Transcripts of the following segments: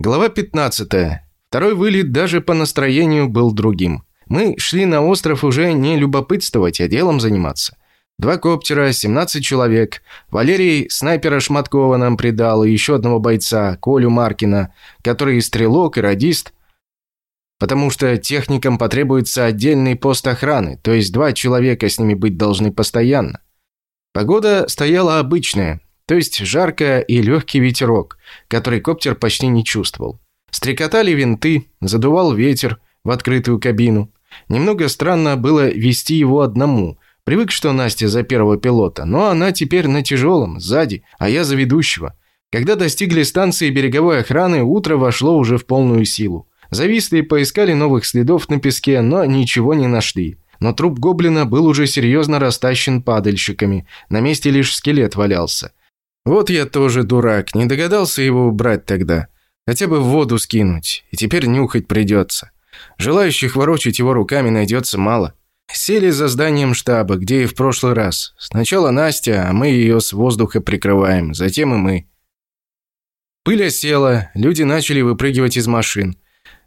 Глава 15. Второй вылет даже по настроению был другим. Мы шли на остров уже не любопытствовать, а делом заниматься. Два коптера, 17 человек. Валерий снайпера Шматкова нам придал, и еще одного бойца, Колю Маркина, который и стрелок, и радист. Потому что техникам потребуется отдельный пост охраны, то есть два человека с ними быть должны постоянно. Погода стояла обычная, то есть жаркая и легкий ветерок, который коптер почти не чувствовал. Стрекотали винты, задувал ветер в открытую кабину. Немного странно было вести его одному. Привык, что Настя за первого пилота, но она теперь на тяжелом, сзади, а я за ведущего. Когда достигли станции береговой охраны, утро вошло уже в полную силу. Зависли поискали новых следов на песке, но ничего не нашли. Но труп гоблина был уже серьезно растащен падальщиками. На месте лишь скелет валялся. Вот я тоже дурак, не догадался его убрать тогда. Хотя бы в воду скинуть, и теперь нюхать придется. Желающих ворочать его руками найдется мало. Сели за зданием штаба, где и в прошлый раз. Сначала Настя, а мы ее с воздуха прикрываем, затем и мы. Пыль осела, люди начали выпрыгивать из машин.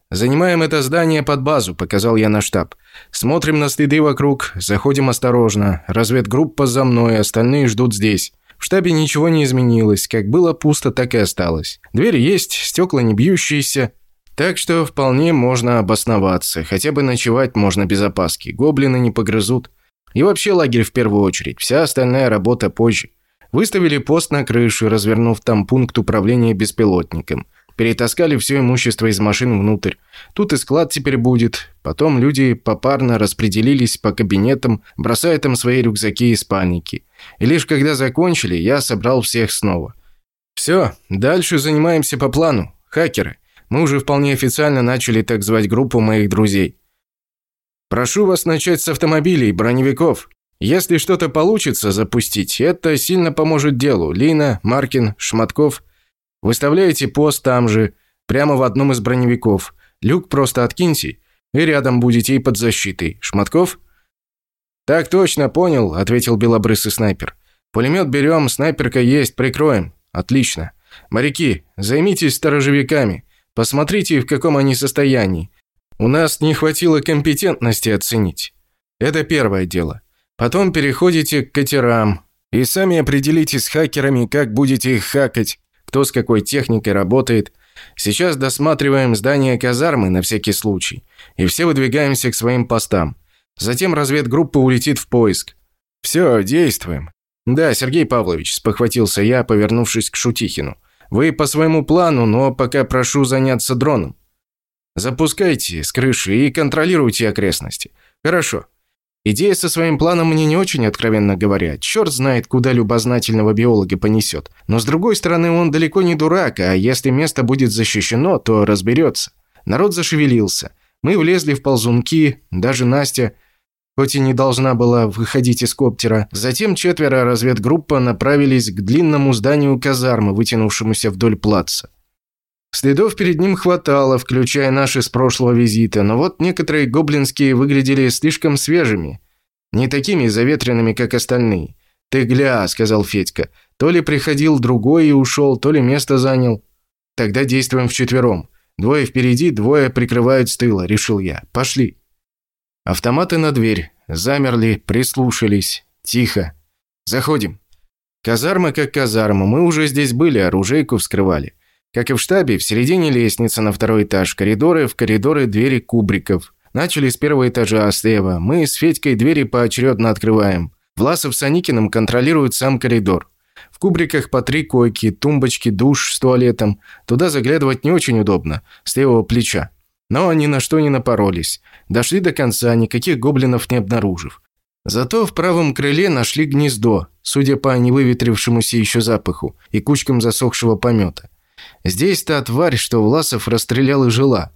«Занимаем это здание под базу», – показал я на штаб. «Смотрим на следы вокруг, заходим осторожно. Разведгруппа за мной, остальные ждут здесь». В штабе ничего не изменилось, как было пусто, так и осталось. Дверь есть, стекла не бьющиеся, так что вполне можно обосноваться, хотя бы ночевать можно без опаски, гоблины не погрызут. И вообще лагерь в первую очередь, вся остальная работа позже. Выставили пост на крыше, развернув там пункт управления беспилотником – Перетаскали все имущество из машин внутрь. Тут и склад теперь будет. Потом люди попарно распределились по кабинетам, бросая там свои рюкзаки и спальники. И лишь когда закончили, я собрал всех снова. Все, дальше занимаемся по плану. Хакеры. Мы уже вполне официально начали так звать группу моих друзей. Прошу вас начать с автомобилей, броневиков. Если что-то получится запустить, это сильно поможет делу. Лина, Маркин, Шматков – Выставляете пост там же, прямо в одном из броневиков. Люк просто откиньте, и рядом будете и под защитой. Шматков?» «Так точно, понял», – ответил белобрысый снайпер. «Пулемет берем, снайперка есть, прикроем. Отлично. Моряки, займитесь сторожевиками. Посмотрите, в каком они состоянии. У нас не хватило компетентности оценить. Это первое дело. Потом переходите к катерам. И сами определитесь с хакерами, как будете их хакать кто с какой техникой работает. Сейчас досматриваем здание казармы на всякий случай, и все выдвигаемся к своим постам. Затем разведгруппа улетит в поиск. Все, действуем. Да, Сергей Павлович, спохватился я, повернувшись к Шутихину. Вы по своему плану, но пока прошу заняться дроном. Запускайте с крыши и контролируйте окрестности. Хорошо. Идея со своим планом мне не очень, откровенно говоря. Черт знает, куда любознательного биолога понесет. Но с другой стороны, он далеко не дурак, а если место будет защищено, то разберется. Народ зашевелился. Мы влезли в ползунки, даже Настя, хоть и не должна была выходить из коптера. Затем четверо разведгруппа направились к длинному зданию казармы, вытянувшемуся вдоль плаца. Следов перед ним хватало, включая наши с прошлого визита, но вот некоторые гоблинские выглядели слишком свежими. Не такими заветренными, как остальные. «Ты гля», — сказал Федька. «То ли приходил другой и ушел, то ли место занял». «Тогда действуем вчетвером. Двое впереди, двое прикрывают с тыла», — решил я. «Пошли». Автоматы на дверь. Замерли, прислушались. Тихо. «Заходим». Казарма как казарма. Мы уже здесь были, оружейку вскрывали. Как и в штабе, в середине лестница на второй этаж, коридоры, в коридоры двери кубриков. Начали с первого этажа, слева. Мы с Федькой двери поочередно открываем. Власов с Аникиным контролируют сам коридор. Кубриках по три койки, тумбочки, душ с туалетом. Туда заглядывать не очень удобно, с левого плеча. Но они на что не напоролись. Дошли до конца, никаких гоблинов не обнаружив. Зато в правом крыле нашли гнездо, судя по невыветрившемуся еще запаху и кучкам засохшего помета. Здесь та тварь, что Власов расстрелял и жила.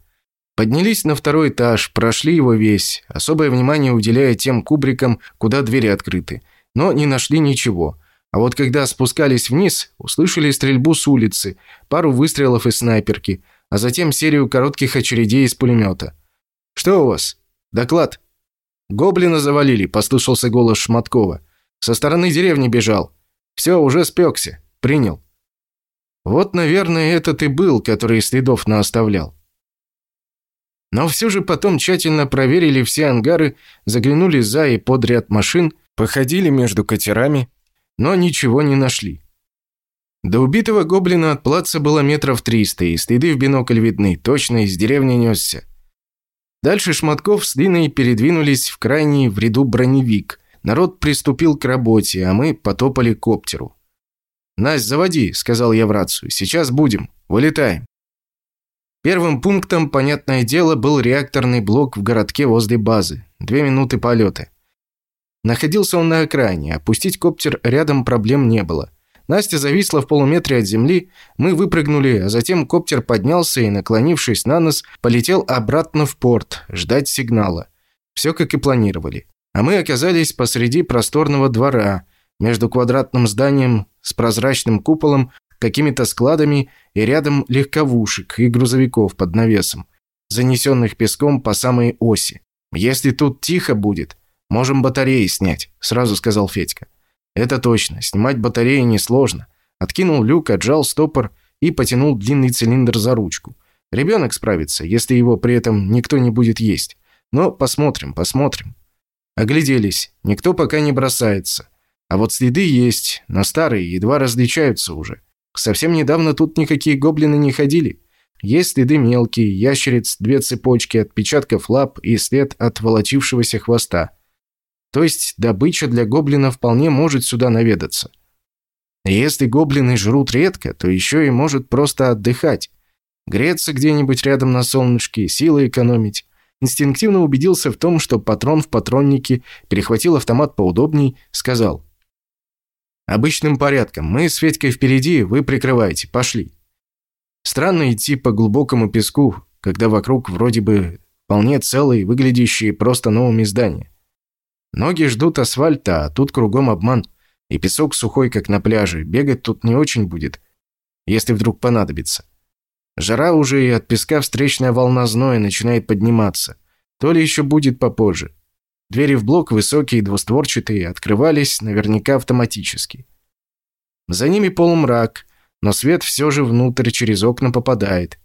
Поднялись на второй этаж, прошли его весь, особое внимание уделяя тем кубрикам, куда двери открыты. Но не нашли ничего. А вот когда спускались вниз, услышали стрельбу с улицы, пару выстрелов из снайперки, а затем серию коротких очередей из пулемета. «Что у вас?» «Доклад». «Гоблина завалили», – послышался голос Шматкова. «Со стороны деревни бежал. Все, уже спекся. Принял». Вот, наверное, этот и был, который следов наоставлял. Но все же потом тщательно проверили все ангары, заглянули за и под ряд машин, походили между катерами, но ничего не нашли. До убитого гоблина от плаца было метров триста, и следы в бинокль видны, точно из деревни несся. Дальше Шматков с Линой передвинулись в крайний в ряду броневик. Народ приступил к работе, а мы потопали к коптеру. «Насть, заводи», — сказал я в рацию. «Сейчас будем. Вылетаем». Первым пунктом, понятное дело, был реакторный блок в городке возле базы. Две минуты полета. Находился он на окраине, опустить коптер рядом проблем не было. Настя зависла в полуметре от земли, мы выпрыгнули, а затем коптер поднялся и, наклонившись на нос, полетел обратно в порт, ждать сигнала. Все как и планировали. А мы оказались посреди просторного двора, между квадратным зданием с прозрачным куполом какими-то складами и рядом легковушек и грузовиков под навесом, занесенных песком по самой оси. «Если тут тихо будет, можем батареи снять», – сразу сказал Федька. «Это точно. Снимать батареи несложно». Откинул люк, отжал стопор и потянул длинный цилиндр за ручку. Ребенок справится, если его при этом никто не будет есть. Но посмотрим, посмотрим. Огляделись. Никто пока не бросается. А вот следы есть, но старые, едва различаются уже. Совсем недавно тут никакие гоблины не ходили. Есть следы мелкие, ящериц, две цепочки, отпечатков лап и след от волочившегося хвоста. То есть добыча для гоблина вполне может сюда наведаться. Если гоблины жрут редко, то еще и может просто отдыхать. Греться где-нибудь рядом на солнышке, силы экономить. Инстинктивно убедился в том, что патрон в патроннике, перехватил автомат поудобней, сказал Обычным порядком. Мы с Федькой впереди, вы прикрываете. Пошли. Странно идти по глубокому песку, когда вокруг вроде бы вполне целые, выглядящие просто новыми здания. Ноги ждут асфальта, а тут кругом обман. И песок сухой, как на пляже. Бегать тут не очень будет, если вдруг понадобится. Жара уже и от песка встречная волна зноя начинает подниматься. То ли еще будет попозже. Двери в блок, высокие, двустворчатые, открывались наверняка автоматически. За ними полумрак, но свет все же внутрь через окна попадает.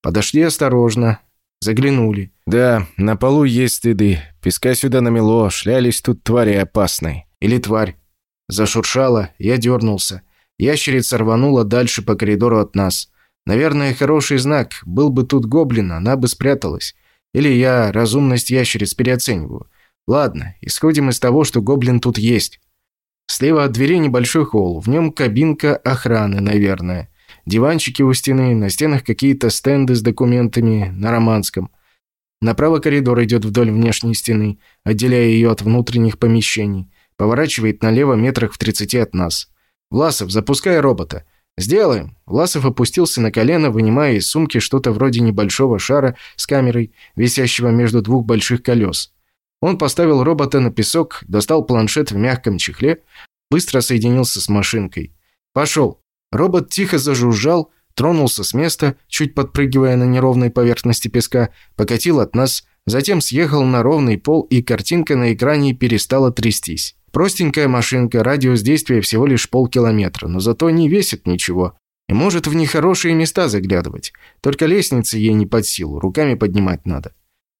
Подошли осторожно, заглянули. Да, на полу есть следы. Песка сюда намело, шлялись тут твари опасные. Или тварь. Зашуршала, я дернулся. Ящерица рванула дальше по коридору от нас. Наверное, хороший знак. Был бы тут гоблин, она бы спряталась. Или я разумность ящериц переоцениваю. Ладно, исходим из того, что гоблин тут есть. Слева от двери небольшой холл, в нем кабинка охраны, наверное. Диванчики у стены, на стенах какие-то стенды с документами на романском. Направо коридор идет вдоль внешней стены, отделяя ее от внутренних помещений. Поворачивает налево метрах в 30 от нас. «Власов, запускай робота». «Сделаем!» Власов опустился на колено, вынимая из сумки что-то вроде небольшого шара с камерой, висящего между двух больших колес. Он поставил робота на песок, достал планшет в мягком чехле, быстро соединился с машинкой. «Пошел!» Робот тихо зажужжал, тронулся с места, чуть подпрыгивая на неровной поверхности песка, покатил от нас, затем съехал на ровный пол, и картинка на экране перестала трястись. Простенькая машинка, радиус действия всего лишь полкилометра, но зато не весит ничего. И может в нехорошие места заглядывать. Только лестницы ей не под силу, руками поднимать надо.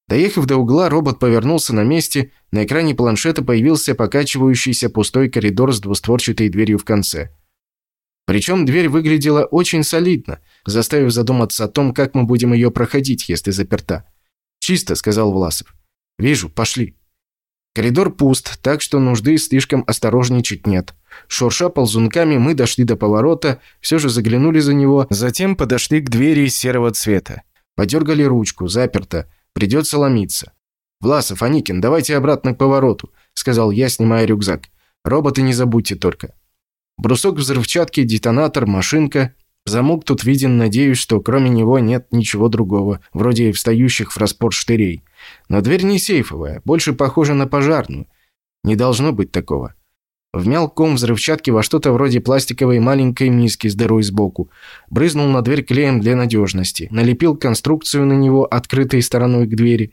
Доехав до угла, робот повернулся на месте, на экране планшета появился покачивающийся пустой коридор с двустворчатой дверью в конце. Причем дверь выглядела очень солидно, заставив задуматься о том, как мы будем ее проходить, если заперта. «Чисто», — сказал Власов. «Вижу, пошли». Коридор пуст, так что нужды слишком осторожничать нет. Шурша ползунками, мы дошли до поворота, все же заглянули за него, затем подошли к двери серого цвета. Подергали ручку, заперто. Придется ломиться. «Власов, Аникин, давайте обратно к повороту», – сказал я, снимая рюкзак. «Роботы не забудьте только». Брусок взрывчатки, детонатор, машинка. Замок тут виден, надеюсь, что кроме него нет ничего другого, вроде встающих в распор штырей. Но дверь не сейфовая, больше похожа на пожарную. Не должно быть такого. Вмял ком взрывчатки во что-то вроде пластиковой маленькой миски с дырой сбоку. Брызнул на дверь клеем для надежности. Налепил конструкцию на него, открытой стороной к двери.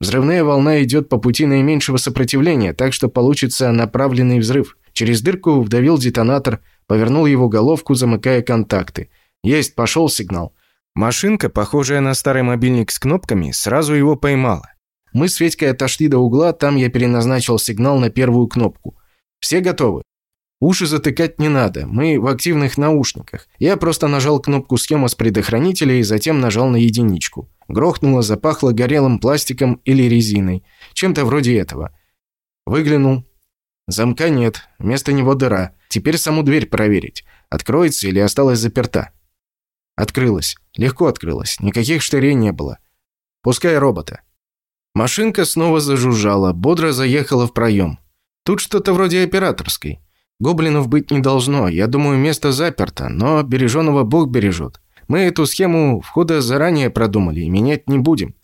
Взрывная волна идет по пути наименьшего сопротивления, так что получится направленный взрыв. Через дырку вдавил детонатор, повернул его головку, замыкая контакты – Есть, пошел сигнал. Машинка, похожая на старый мобильник с кнопками, сразу его поймала. Мы с Федькой отошли до угла, там я переназначил сигнал на первую кнопку. Все готовы? Уши затыкать не надо, мы в активных наушниках. Я просто нажал кнопку схема с предохранителя и затем нажал на единичку. Грохнуло, запахло горелым пластиком или резиной. Чем-то вроде этого. Выглянул. Замка нет, вместо него дыра. Теперь саму дверь проверить. Откроется или осталась заперта. Открылась. Легко открылась. Никаких штырей не было. Пускай робота. Машинка снова зажужжала, бодро заехала в проем. Тут что-то вроде операторской. Гоблинов быть не должно. Я думаю, место заперто, но береженого Бог бережет. Мы эту схему входа заранее продумали и менять не будем.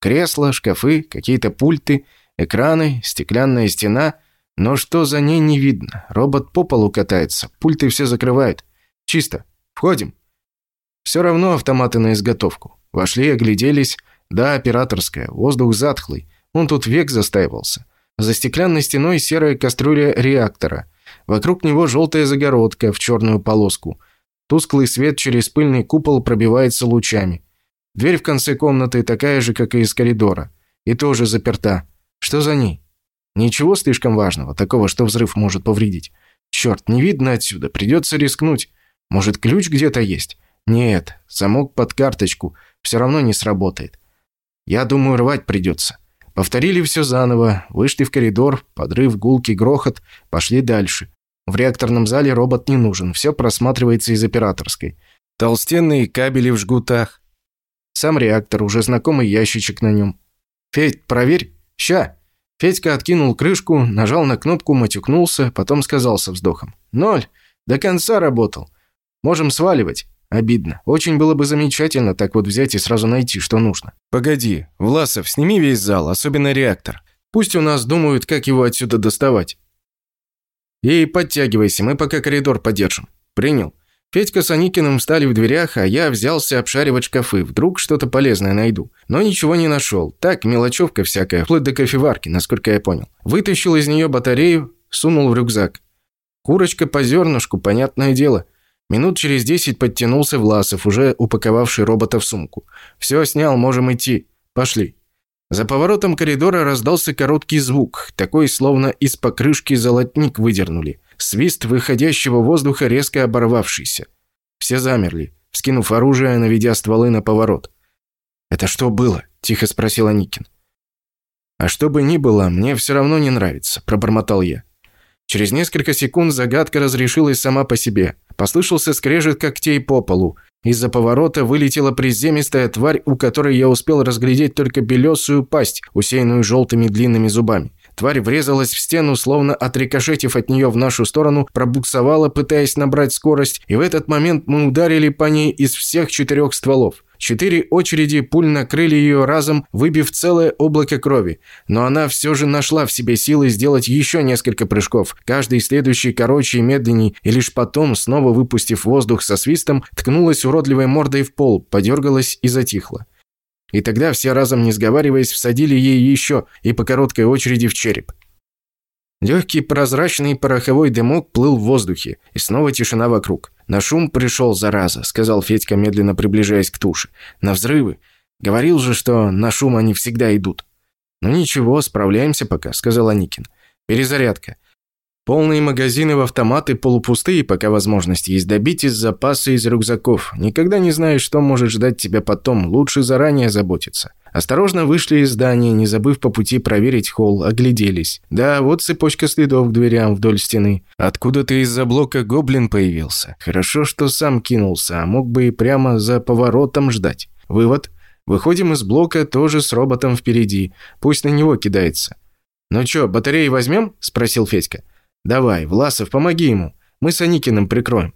Кресла, шкафы, какие-то пульты, экраны, стеклянная стена. Но что за ней не видно. Робот по полу катается, пульты все закрывают. Чисто. Входим. Все равно автоматы на изготовку. Вошли, огляделись. Да, операторская, воздух затхлый. Он тут век застаивался. За стеклянной стеной серая кастрюля реактора. Вокруг него желтая загородка в черную полоску. Тусклый свет через пыльный купол пробивается лучами. Дверь в конце комнаты такая же, как и из коридора. И тоже заперта. Что за ней? Ничего слишком важного, такого, что взрыв может повредить. Черт, не видно отсюда, придется рискнуть. Может, ключ где-то есть? Нет, замок под карточку все равно не сработает. Я думаю, рвать придется. Повторили все заново, вышли в коридор, подрыв, гулки, грохот, пошли дальше. В реакторном зале робот не нужен, все просматривается из операторской. Толстенные кабели в жгутах. Сам реактор, уже знакомый ящичек на нем. «Федь, проверь. Ща!» Федька откинул крышку, нажал на кнопку, матюкнулся, потом сказал со вздохом. «Ноль. До конца работал. Можем сваливать. Обидно. Очень было бы замечательно так вот взять и сразу найти, что нужно. Погоди, Власов, сними весь зал, особенно реактор. Пусть у нас думают, как его отсюда доставать. И подтягивайся, мы пока коридор подержим. Принял. Федька с Аникиным встали в дверях, а я взялся обшаривать шкафы. Вдруг что-то полезное найду. Но ничего не нашел. Так, мелочевка всякая, вплоть до кофеварки, насколько я понял. Вытащил из нее батарею, сунул в рюкзак. Курочка по зернышку, понятное дело. Минут через десять подтянулся Власов, уже упаковавший робота в сумку. «Все, снял, можем идти. Пошли». За поворотом коридора раздался короткий звук, такой, словно из покрышки золотник выдернули. Свист выходящего воздуха резко оборвавшийся. Все замерли, вскинув оружие, наведя стволы на поворот. «Это что было?» – тихо спросил Аникин. «А что бы ни было, мне все равно не нравится», – пробормотал я. Через несколько секунд загадка разрешилась сама по себе. Послышался скрежет когтей по полу. Из-за поворота вылетела приземистая тварь, у которой я успел разглядеть только белесую пасть, усеянную желтыми длинными зубами. Тварь врезалась в стену, словно отрикошетив от нее в нашу сторону, пробуксовала, пытаясь набрать скорость, и в этот момент мы ударили по ней из всех четырех стволов. Четыре очереди пуль накрыли ее разом, выбив целое облако крови. Но она все же нашла в себе силы сделать еще несколько прыжков, каждый следующий короче и медленней, и лишь потом, снова выпустив воздух со свистом, ткнулась уродливой мордой в пол, подергалась и затихла. И тогда все разом, не сговариваясь, всадили ей еще и по короткой очереди в череп. Легкий прозрачный пороховой дымок плыл в воздухе, и снова тишина вокруг. «На шум пришел, зараза», — сказал Федька, медленно приближаясь к туше. «На взрывы. Говорил же, что на шум они всегда идут». «Ну ничего, справляемся пока», — сказал Аникин. «Перезарядка. Полные магазины в автоматы полупустые, пока возможность есть добить из запаса из рюкзаков. Никогда не знаешь, что может ждать тебя потом, лучше заранее заботиться. Осторожно вышли из здания, не забыв по пути проверить холл, огляделись. Да, вот цепочка следов к дверям вдоль стены. Откуда-то из-за блока гоблин появился. Хорошо, что сам кинулся, а мог бы и прямо за поворотом ждать. Вывод. Выходим из блока тоже с роботом впереди. Пусть на него кидается. «Ну чё, батареи возьмем?» – спросил Федька. «Давай, Власов, помоги ему. Мы с Аникиным прикроем.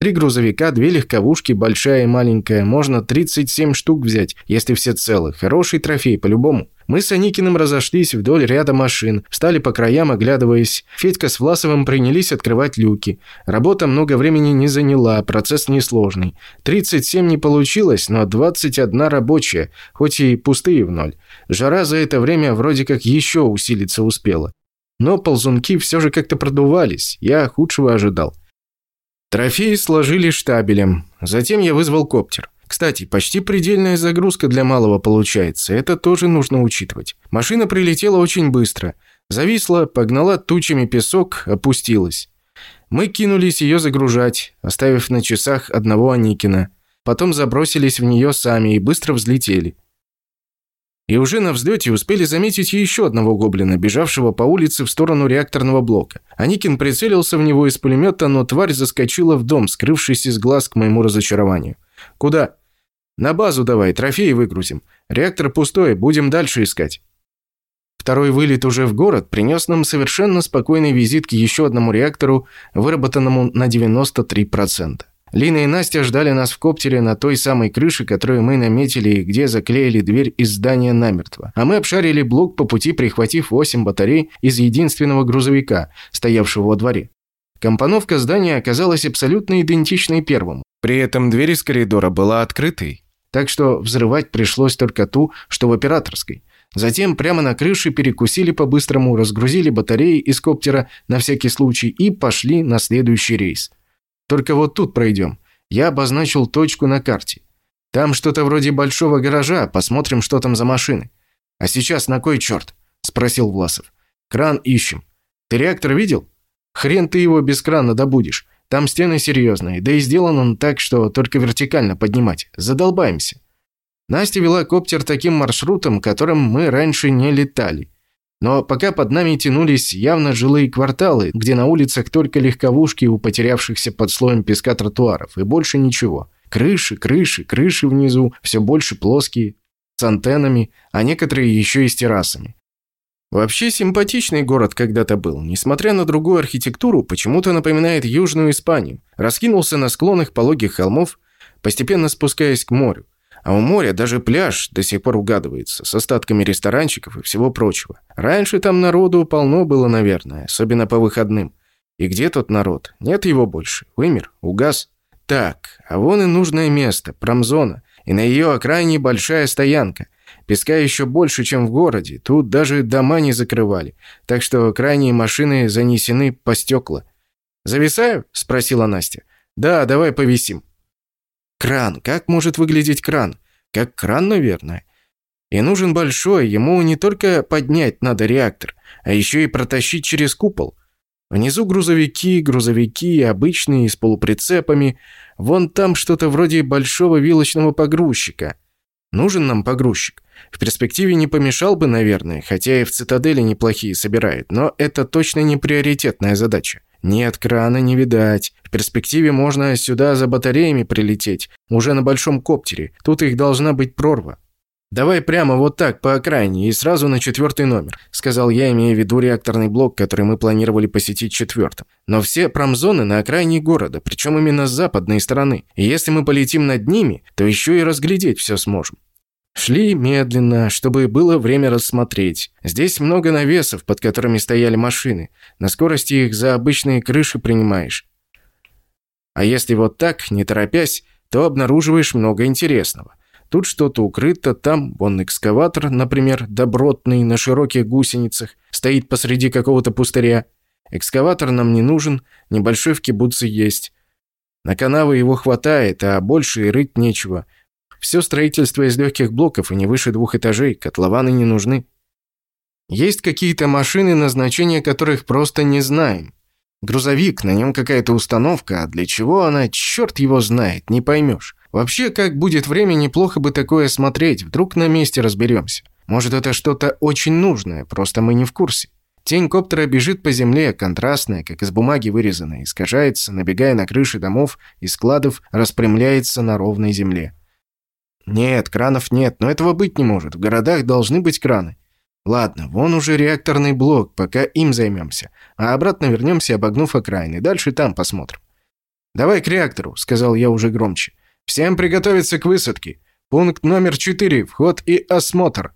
Три грузовика, две легковушки, большая и маленькая. Можно 37 штук взять, если все целы. Хороший трофей, по-любому». Мы с Аникиным разошлись вдоль ряда машин, встали по краям, оглядываясь. Федька с Власовым принялись открывать люки. Работа много времени не заняла, процесс несложный. 37 не получилось, но 21 рабочая, хоть и пустые в ноль. Жара за это время вроде как еще усилиться успела. Но ползунки все же как-то продувались, я худшего ожидал. Трофеи сложили штабелем. Затем я вызвал коптер. Кстати, почти предельная загрузка для малого получается. Это тоже нужно учитывать. Машина прилетела очень быстро. Зависла, погнала тучами песок, опустилась. Мы кинулись ее загружать, оставив на часах одного Аникина. Потом забросились в нее сами и быстро взлетели. И уже на взлете успели заметить еще одного гоблина, бежавшего по улице в сторону реакторного блока. Аникин прицелился в него из пулемета, но тварь заскочила в дом, скрывшись из глаз к моему разочарованию. «Куда?» «На базу давай, трофеи выгрузим. Реактор пустой, будем дальше искать». Второй вылет уже в город принес нам совершенно спокойный визит к еще одному реактору, выработанному на 93%. Лина и Настя ждали нас в коптере на той самой крыше, которую мы наметили и где заклеили дверь из здания намертво. А мы обшарили блок по пути, прихватив 8 батарей из единственного грузовика, стоявшего во дворе. Компоновка здания оказалась абсолютно идентичной первому. При этом дверь из коридора была открытой, так что взрывать пришлось только ту, что в операторской. Затем прямо на крыше перекусили по-быстрому, разгрузили батареи из коптера на всякий случай и пошли на следующий рейс. Только вот тут пройдем. Я обозначил точку на карте. Там что-то вроде большого гаража, посмотрим, что там за машины. А сейчас на кой черт? Спросил Власов. Кран ищем. Ты реактор видел? Хрен ты его без крана добудешь. Там стены серьезные, да и сделан он так, что только вертикально поднимать. Задолбаемся. Настя вела коптер таким маршрутом, которым мы раньше не летали. Но пока под нами тянулись явно жилые кварталы, где на улицах только легковушки у потерявшихся под слоем песка тротуаров, и больше ничего. Крыши, крыши, крыши внизу, все больше плоские, с антеннами, а некоторые еще и с террасами. Вообще симпатичный город когда-то был, несмотря на другую архитектуру, почему-то напоминает Южную Испанию. Раскинулся на склонах пологих холмов, постепенно спускаясь к морю. А у моря даже пляж до сих пор угадывается, с остатками ресторанчиков и всего прочего. Раньше там народу полно было, наверное, особенно по выходным. И где тот народ? Нет его больше. Вымер, угас. Так, а вон и нужное место, промзона. И на ее окраине большая стоянка. Песка еще больше, чем в городе. Тут даже дома не закрывали. Так что крайние машины занесены по стекла. «Зависаю?» – спросила Настя. «Да, давай повисим». Кран. Как может выглядеть кран? Как кран, наверное. И нужен большой, ему не только поднять надо реактор, а еще и протащить через купол. Внизу грузовики, грузовики, обычные, с полуприцепами. Вон там что-то вроде большого вилочного погрузчика. Нужен нам погрузчик. В перспективе не помешал бы, наверное, хотя и в цитадели неплохие собирает, но это точно не приоритетная задача. Нет, крана не видать. В перспективе можно сюда за батареями прилететь, уже на большом коптере. Тут их должна быть прорва. «Давай прямо вот так, по окраине, и сразу на четвертый номер», сказал я, имея в виду реакторный блок, который мы планировали посетить четвертым. Но все промзоны на окраине города, причем именно с западной стороны. И если мы полетим над ними, то еще и разглядеть все сможем. Шли медленно, чтобы было время рассмотреть. Здесь много навесов, под которыми стояли машины. На скорости их за обычные крыши принимаешь. А если вот так, не торопясь, то обнаруживаешь много интересного. Тут что-то укрыто, там вон экскаватор, например, добротный, на широких гусеницах, стоит посреди какого-то пустыря. Экскаватор нам не нужен, небольшой в кибуце есть. На канавы его хватает, а больше и рыть нечего – все строительство из легких блоков и не выше двух этажей, котлованы не нужны. Есть какие-то машины, назначения которых просто не знаем. Грузовик, на нем какая-то установка, а для чего она, черт его знает, не поймешь. Вообще, как будет время, неплохо бы такое смотреть, вдруг на месте разберемся. Может, это что-то очень нужное, просто мы не в курсе. Тень коптера бежит по земле, контрастная, как из бумаги вырезанная, искажается, набегая на крыши домов и складов, распрямляется на ровной земле. Нет, кранов нет, но этого быть не может. В городах должны быть краны. Ладно, вон уже реакторный блок, пока им займемся. А обратно вернемся, обогнув окраины. Дальше там посмотрим. «Давай к реактору», — сказал я уже громче. «Всем приготовиться к высадке. Пункт номер четыре. Вход и осмотр».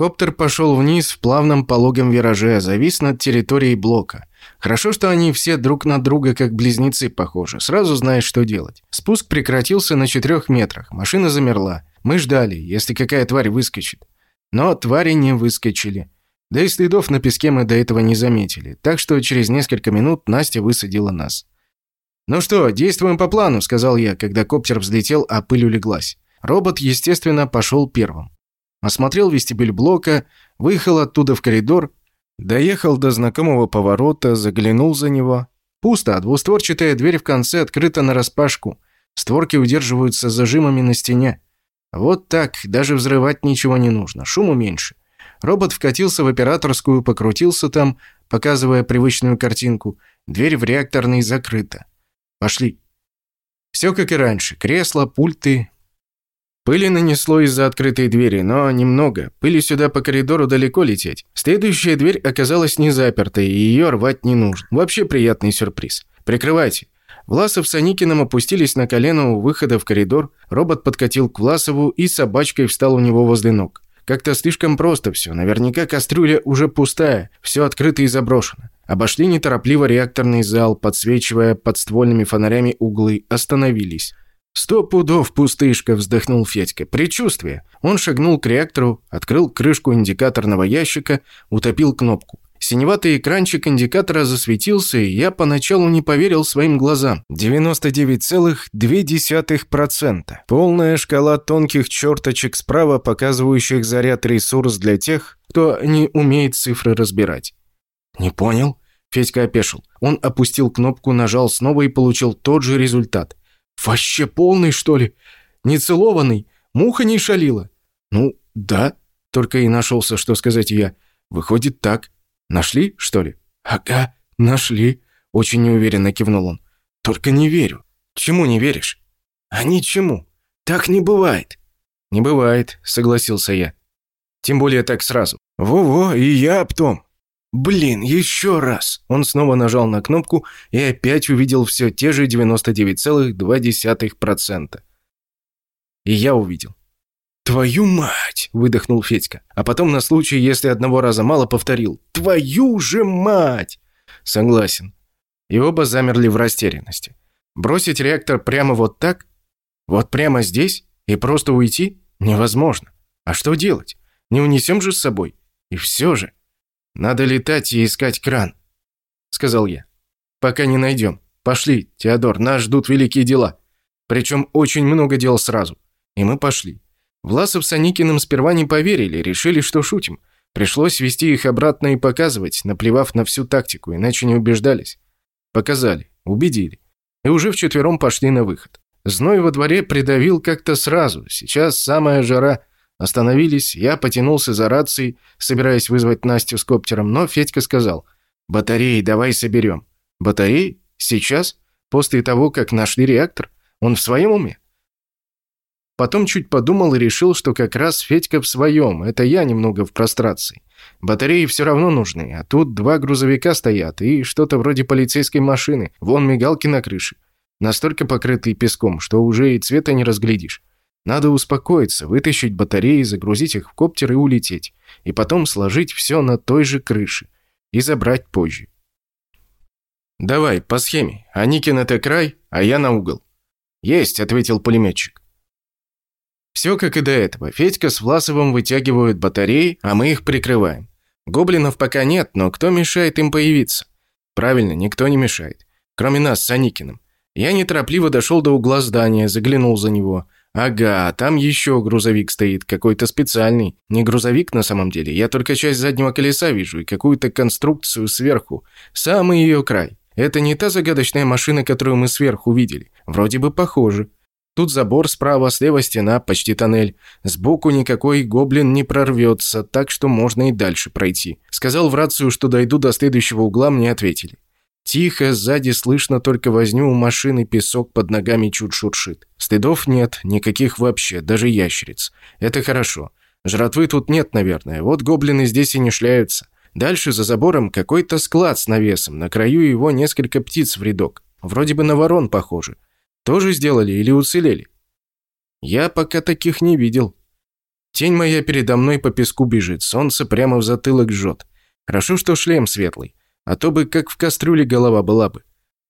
Коптер пошел вниз в плавном пологом вираже, завис над территорией блока. Хорошо, что они все друг на друга как близнецы похожи. Сразу знаешь, что делать. Спуск прекратился на четырех метрах. Машина замерла. Мы ждали, если какая тварь выскочит. Но твари не выскочили. Да и следов на песке мы до этого не заметили. Так что через несколько минут Настя высадила нас. «Ну что, действуем по плану», — сказал я, когда коптер взлетел, а пыль улеглась. Робот, естественно, пошел первым. Осмотрел вестибюль блока, выехал оттуда в коридор, доехал до знакомого поворота, заглянул за него. Пусто, а двустворчатая дверь в конце открыта нараспашку. Створки удерживаются зажимами на стене. Вот так, даже взрывать ничего не нужно, шуму меньше. Робот вкатился в операторскую, покрутился там, показывая привычную картинку. Дверь в реакторный закрыта. Пошли. Все как и раньше. Кресла, пульты. Пыли нанесло из-за открытой двери, но немного. Пыли сюда по коридору далеко лететь. Следующая дверь оказалась не запертой, и ее рвать не нужно. Вообще приятный сюрприз. Прикрывайте. Власов с Аникиным опустились на колено у выхода в коридор, робот подкатил к Власову и собачкой встал у него возле ног. Как-то слишком просто все, наверняка кастрюля уже пустая, все открыто и заброшено. Обошли неторопливо реакторный зал, подсвечивая подствольными фонарями углы, остановились. «Сто пудов пустышка», – вздохнул Федька. «Предчувствие». Он шагнул к реактору, открыл крышку индикаторного ящика, утопил кнопку. Синеватый экранчик индикатора засветился, и я поначалу не поверил своим глазам. 99,2%. Полная шкала тонких черточек справа, показывающих заряд ресурс для тех, кто не умеет цифры разбирать. «Не понял?» Федька опешил. Он опустил кнопку, нажал снова и получил тот же результат. «Вообще полный, что ли? Нецелованный? Муха не шалила?» «Ну, да», — только и нашелся, что сказать я. «Выходит так». Нашли, что ли? Ага, нашли, очень неуверенно кивнул он. Только не верю. Чему не веришь? А ничему. Так не бывает. Не бывает, согласился я. Тем более так сразу. Во-во, и я об том. Блин, еще раз. Он снова нажал на кнопку и опять увидел все те же 99,2%. И я увидел. «Твою мать!» – выдохнул Федька. А потом на случай, если одного раза мало, повторил. «Твою же мать!» Согласен. И оба замерли в растерянности. Бросить реактор прямо вот так? Вот прямо здесь? И просто уйти? Невозможно. А что делать? Не унесем же с собой? И все же. Надо летать и искать кран, сказал я. Пока не найдем. Пошли, Теодор, нас ждут великие дела. Причем очень много дел сразу. И мы пошли. Власов с Аникиным сперва не поверили, решили, что шутим. Пришлось вести их обратно и показывать, наплевав на всю тактику, иначе не убеждались. Показали, убедили. И уже вчетвером пошли на выход. Зной во дворе придавил как-то сразу. Сейчас самая жара. Остановились, я потянулся за рацией, собираясь вызвать Настю с коптером, но Федька сказал, «Батареи давай соберем». «Батареи? Сейчас? После того, как нашли реактор? Он в своем уме?» Потом чуть подумал и решил, что как раз Федька в своем, это я немного в прострации. Батареи все равно нужны, а тут два грузовика стоят и что-то вроде полицейской машины, вон мигалки на крыше. Настолько покрытые песком, что уже и цвета не разглядишь. Надо успокоиться, вытащить батареи, загрузить их в коптер и улететь. И потом сложить все на той же крыше. И забрать позже. «Давай, по схеме. Аникин это край, а я на угол». «Есть», — ответил пулеметчик. Все как и до этого. Федька с Власовым вытягивают батареи, а мы их прикрываем. Гоблинов пока нет, но кто мешает им появиться? Правильно, никто не мешает. Кроме нас с Аникиным. Я неторопливо дошел до угла здания, заглянул за него. Ага, там еще грузовик стоит, какой-то специальный. Не грузовик на самом деле, я только часть заднего колеса вижу и какую-то конструкцию сверху. Самый ее край. Это не та загадочная машина, которую мы сверху видели. Вроде бы похоже. Тут забор справа, слева стена, почти тоннель. Сбоку никакой гоблин не прорвется, так что можно и дальше пройти. Сказал в рацию, что дойду до следующего угла, мне ответили. Тихо, сзади слышно только возню у машины, песок под ногами чуть шуршит. Следов нет, никаких вообще, даже ящериц. Это хорошо. Жратвы тут нет, наверное, вот гоблины здесь и не шляются. Дальше за забором какой-то склад с навесом, на краю его несколько птиц в рядок. Вроде бы на ворон похоже. Тоже сделали или уцелели? Я пока таких не видел. Тень моя передо мной по песку бежит, солнце прямо в затылок жжет. Хорошо, что шлем светлый, а то бы как в кастрюле голова была бы.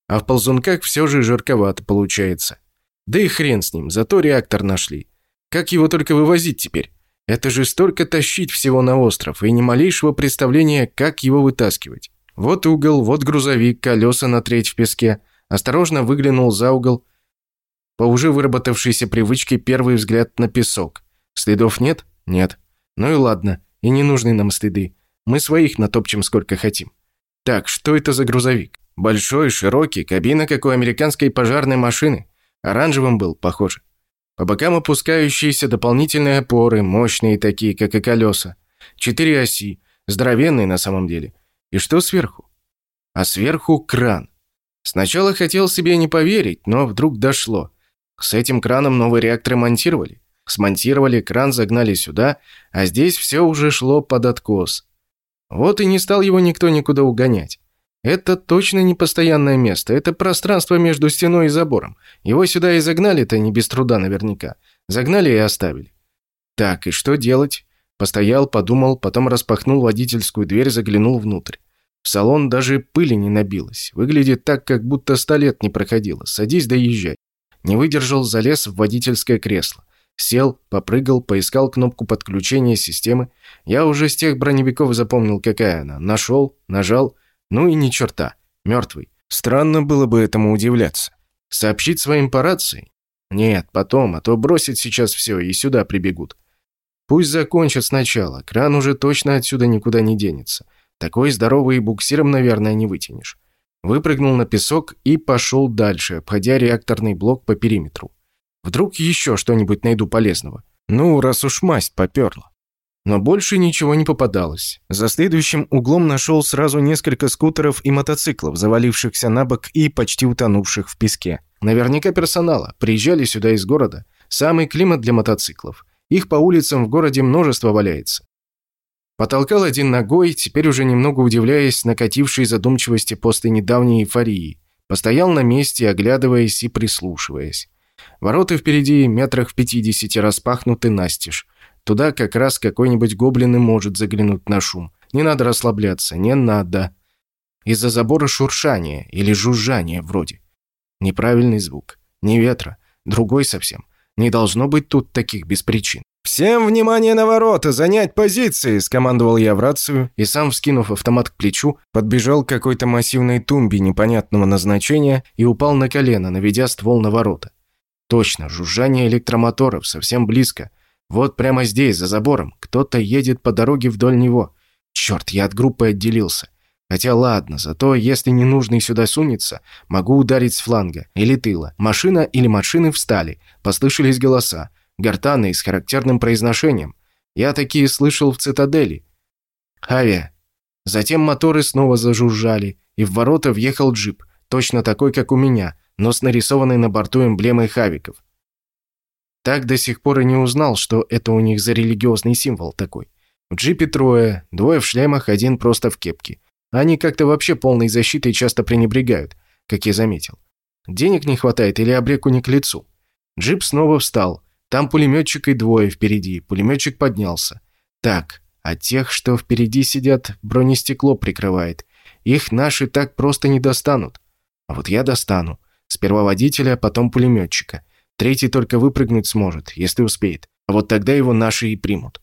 А в ползунках все же жарковато получается. Да и хрен с ним, зато реактор нашли. Как его только вывозить теперь? Это же столько тащить всего на остров, и ни малейшего представления, как его вытаскивать. Вот угол, вот грузовик, колеса на треть в песке. Осторожно выглянул за угол. По уже выработавшейся привычке первый взгляд на песок. Следов нет? Нет. Ну и ладно. И не нужны нам стыды. Мы своих натопчем сколько хотим. Так, что это за грузовик? Большой, широкий, кабина, как у американской пожарной машины. Оранжевым был, похоже. По бокам опускающиеся дополнительные опоры, мощные такие, как и колеса. Четыре оси, здоровенные на самом деле. И что сверху? А сверху кран. Сначала хотел себе не поверить, но вдруг дошло. С этим краном новый реактор монтировали. Смонтировали, кран загнали сюда, а здесь все уже шло под откос. Вот и не стал его никто никуда угонять. Это точно не постоянное место, это пространство между стеной и забором. Его сюда и загнали-то не без труда наверняка. Загнали и оставили. Так, и что делать? Постоял, подумал, потом распахнул водительскую дверь, заглянул внутрь. В салон даже пыли не набилось. Выглядит так, как будто сто лет не проходило. Садись да езжай. Не выдержал, залез в водительское кресло. Сел, попрыгал, поискал кнопку подключения системы. Я уже с тех броневиков запомнил, какая она. Нашел, нажал. Ну и ни черта. Мертвый. Странно было бы этому удивляться. Сообщить своим по рации? Нет, потом, а то бросит сейчас все и сюда прибегут. Пусть закончат сначала. Кран уже точно отсюда никуда не денется. Такой здоровый буксиром, наверное, не вытянешь. Выпрыгнул на песок и пошел дальше, обходя реакторный блок по периметру. Вдруг еще что-нибудь найду полезного. Ну, раз уж масть поперла. Но больше ничего не попадалось. За следующим углом нашел сразу несколько скутеров и мотоциклов, завалившихся на бок и почти утонувших в песке. Наверняка персонала. Приезжали сюда из города. Самый климат для мотоциклов. Их по улицам в городе множество валяется. Потолкал один ногой, теперь уже немного удивляясь накатившей задумчивости после недавней эйфории. Постоял на месте, оглядываясь и прислушиваясь. Ворота впереди метрах в пятидесяти распахнуты настежь. Туда как раз какой-нибудь гоблин и может заглянуть на шум. Не надо расслабляться, не надо. Из-за забора шуршание или жужжание вроде. Неправильный звук. Не ветра. Другой совсем. Не должно быть тут таких без причин. «Всем внимание на ворота! Занять позиции!» – скомандовал я в рацию и сам, вскинув автомат к плечу, подбежал к какой-то массивной тумбе непонятного назначения и упал на колено, наведя ствол на ворота. Точно, жужжание электромоторов, совсем близко. Вот прямо здесь, за забором, кто-то едет по дороге вдоль него. Черт, я от группы отделился. Хотя ладно, зато если ненужный сюда сунется, могу ударить с фланга или тыла. Машина или машины встали, послышались голоса гортанный, с характерным произношением. Я такие слышал в цитадели. Авиа. Затем моторы снова зажужжали, и в ворота въехал джип, точно такой, как у меня, но с нарисованной на борту эмблемой хавиков. Так до сих пор и не узнал, что это у них за религиозный символ такой. В джипе трое, двое в шлемах, один просто в кепке. Они как-то вообще полной защитой часто пренебрегают, как я заметил. Денег не хватает или обреку не к лицу. Джип снова встал, там пулеметчик и двое впереди. Пулеметчик поднялся. Так, а тех, что впереди сидят, бронестекло прикрывает. Их наши так просто не достанут. А вот я достану. Сперва водителя, потом пулеметчика. Третий только выпрыгнуть сможет, если успеет. А вот тогда его наши и примут.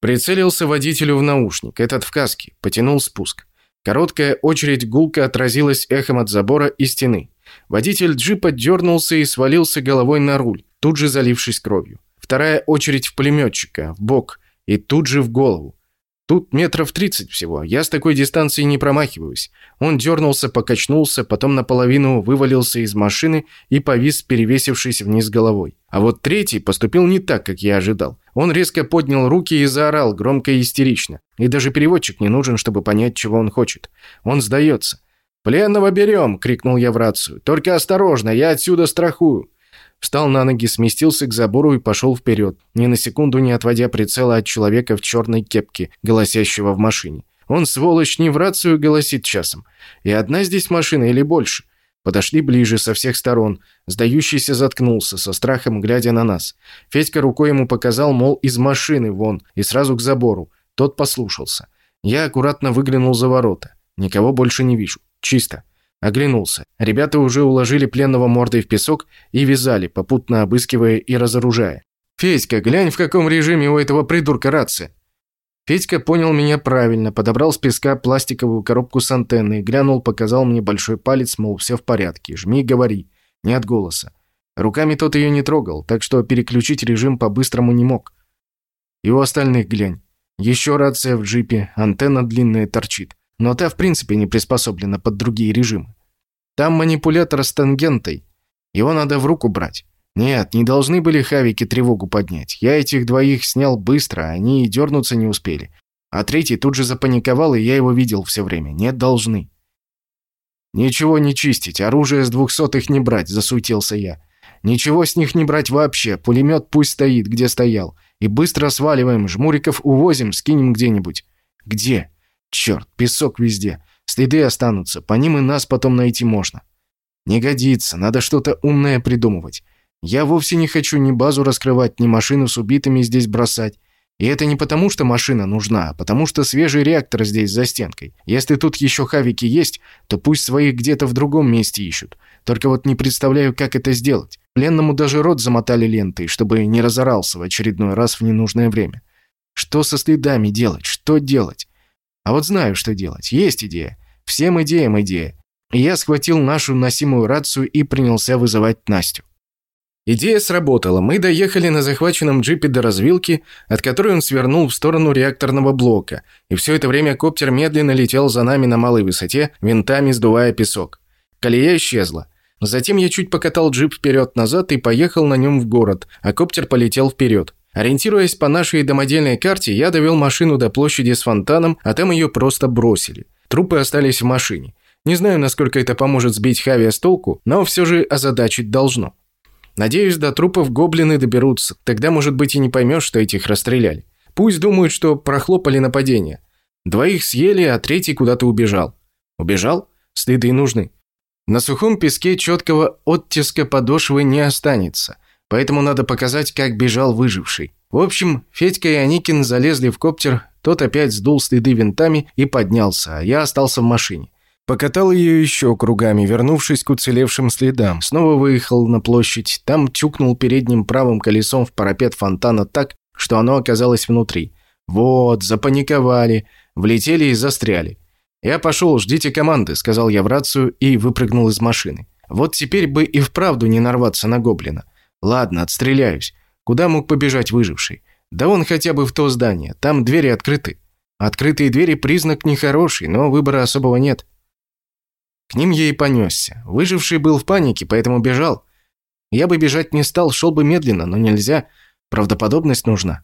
Прицелился водителю в наушник, этот в каске, потянул спуск. Короткая очередь гулко отразилась эхом от забора и стены. Водитель джипа дернулся и свалился головой на руль тут же залившись кровью. Вторая очередь в пулеметчика, в бок и тут же в голову. Тут метров тридцать всего, я с такой дистанции не промахиваюсь. Он дернулся, покачнулся, потом наполовину вывалился из машины и повис, перевесившись вниз головой. А вот третий поступил не так, как я ожидал. Он резко поднял руки и заорал, громко и истерично. И даже переводчик не нужен, чтобы понять, чего он хочет. Он сдается. «Пленного берем!» — крикнул я в рацию. «Только осторожно, я отсюда страхую!» Встал на ноги, сместился к забору и пошел вперед, ни на секунду не отводя прицела от человека в черной кепке, голосящего в машине. Он, сволочь, не в рацию голосит часом. И одна здесь машина или больше? Подошли ближе со всех сторон. Сдающийся заткнулся, со страхом глядя на нас. Федька рукой ему показал, мол, из машины вон, и сразу к забору. Тот послушался. Я аккуратно выглянул за ворота. Никого больше не вижу. Чисто. Оглянулся. Ребята уже уложили пленного мордой в песок и вязали, попутно обыскивая и разоружая. «Федька, глянь, в каком режиме у этого придурка рация!» Федька понял меня правильно, подобрал с песка пластиковую коробку с антенной, глянул, показал мне большой палец, мол, все в порядке, жми, говори, не от голоса. Руками тот ее не трогал, так что переключить режим по-быстрому не мог. И у остальных глянь. Еще рация в джипе, антенна длинная торчит. Но та, в принципе, не приспособлена под другие режимы. Там манипулятор с тангентой. Его надо в руку брать. Нет, не должны были хавики тревогу поднять. Я этих двоих снял быстро, они и дернуться не успели. А третий тут же запаниковал, и я его видел все время. Нет, должны. «Ничего не чистить, оружие с двухсотых не брать», – засуетился я. «Ничего с них не брать вообще, пулемет пусть стоит, где стоял. И быстро сваливаем, жмуриков увозим, скинем где-нибудь». «Где?» «Черт, песок везде. Следы останутся, по ним и нас потом найти можно». «Не годится, надо что-то умное придумывать. Я вовсе не хочу ни базу раскрывать, ни машину с убитыми здесь бросать. И это не потому, что машина нужна, а потому что свежий реактор здесь за стенкой. Если тут еще хавики есть, то пусть своих где-то в другом месте ищут. Только вот не представляю, как это сделать. Пленному даже рот замотали лентой, чтобы не разорался в очередной раз в ненужное время. Что со следами делать? Что делать? А вот знаю, что делать. Есть идея. Всем идеям идея. Я схватил нашу носимую рацию и принялся вызывать Настю. Идея сработала. Мы доехали на захваченном джипе до развилки, от которой он свернул в сторону реакторного блока, и все это время коптер медленно летел за нами на малой высоте, винтами сдувая песок. Колея исчезла. Затем я чуть покатал джип вперед-назад и поехал на нем в город, а коптер полетел вперед. Ориентируясь по нашей домодельной карте, я довел машину до площади с фонтаном, а там ее просто бросили. Трупы остались в машине. Не знаю, насколько это поможет сбить Хавия с толку, но все же озадачить должно. Надеюсь, до трупов гоблины доберутся. Тогда, может быть, и не поймешь, что этих расстреляли. Пусть думают, что прохлопали нападение. Двоих съели, а третий куда-то убежал. Убежал? Следы нужны. На сухом песке четкого оттиска подошвы не останется. Поэтому надо показать, как бежал выживший. В общем, Федька и Аникин залезли в коптер, тот опять сдул следы винтами и поднялся, а я остался в машине. Покатал ее еще кругами, вернувшись к уцелевшим следам. Снова выехал на площадь. Там тюкнул передним правым колесом в парапет фонтана так, что оно оказалось внутри. Вот, запаниковали, влетели и застряли. «Я пошел, ждите команды», — сказал я в рацию и выпрыгнул из машины. Вот теперь бы и вправду не нарваться на гоблина. Ладно, отстреляюсь. Куда мог побежать выживший? Да он хотя бы в то здание, там двери открыты. Открытые двери признак нехороший, но выбора особого нет. К ним я и понесся. Выживший был в панике, поэтому бежал. Я бы бежать не стал, шел бы медленно, но нельзя. Правдоподобность нужна.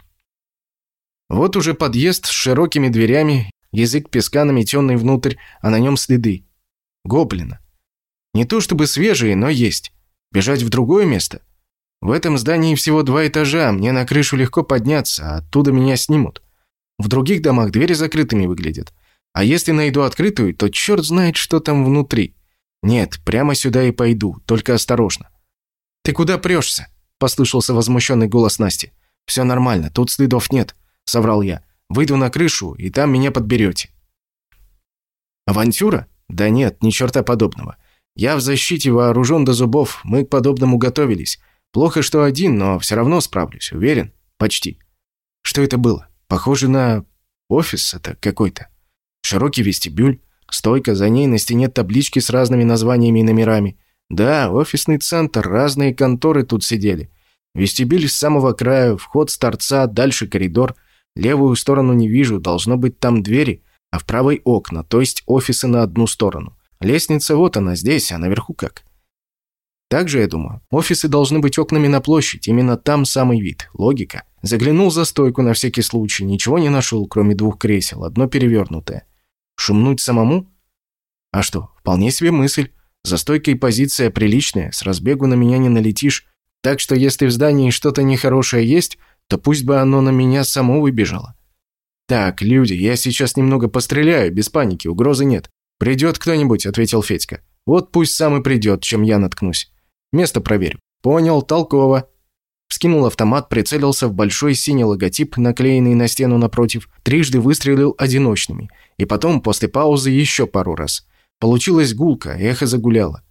Вот уже подъезд с широкими дверями, язык песка наметенный внутрь, а на нем следы. Гоблина. Не то чтобы свежие, но есть. Бежать в другое место? В этом здании всего два этажа, мне на крышу легко подняться, а оттуда меня снимут. В других домах двери закрытыми выглядят. А если найду открытую, то черт знает, что там внутри. Нет, прямо сюда и пойду, только осторожно. «Ты куда прешься?» – послышался возмущенный голос Насти. «Все нормально, тут следов нет», – соврал я. «Выйду на крышу, и там меня подберете». «Авантюра? Да нет, ни черта подобного. Я в защите вооружен до зубов, мы к подобному готовились. Плохо, что один, но все равно справлюсь, уверен? Почти. Что это было? Похоже на... офис это какой-то. Широкий вестибюль, стойка, за ней на стене таблички с разными названиями и номерами. Да, офисный центр, разные конторы тут сидели. Вестибюль с самого края, вход с торца, дальше коридор. Левую сторону не вижу, должно быть там двери, а в правой окна, то есть офисы на одну сторону. Лестница вот она здесь, а наверху как? Так же, я думаю, офисы должны быть окнами на площадь, именно там самый вид. Логика. Заглянул за стойку на всякий случай, ничего не нашел, кроме двух кресел, одно перевернутое. Шумнуть самому? А что, вполне себе мысль. За стойкой позиция приличная, с разбегу на меня не налетишь. Так что если в здании что-то нехорошее есть, то пусть бы оно на меня само выбежало. Так, люди, я сейчас немного постреляю, без паники, угрозы нет. Придет кто-нибудь, ответил Федька. Вот пусть сам и придет, чем я наткнусь. Место проверю. Понял, толково. Вскинул автомат, прицелился в большой синий логотип, наклеенный на стену напротив, трижды выстрелил одиночными, и потом, после паузы, еще пару раз. Получилась гулка, эхо загуляло.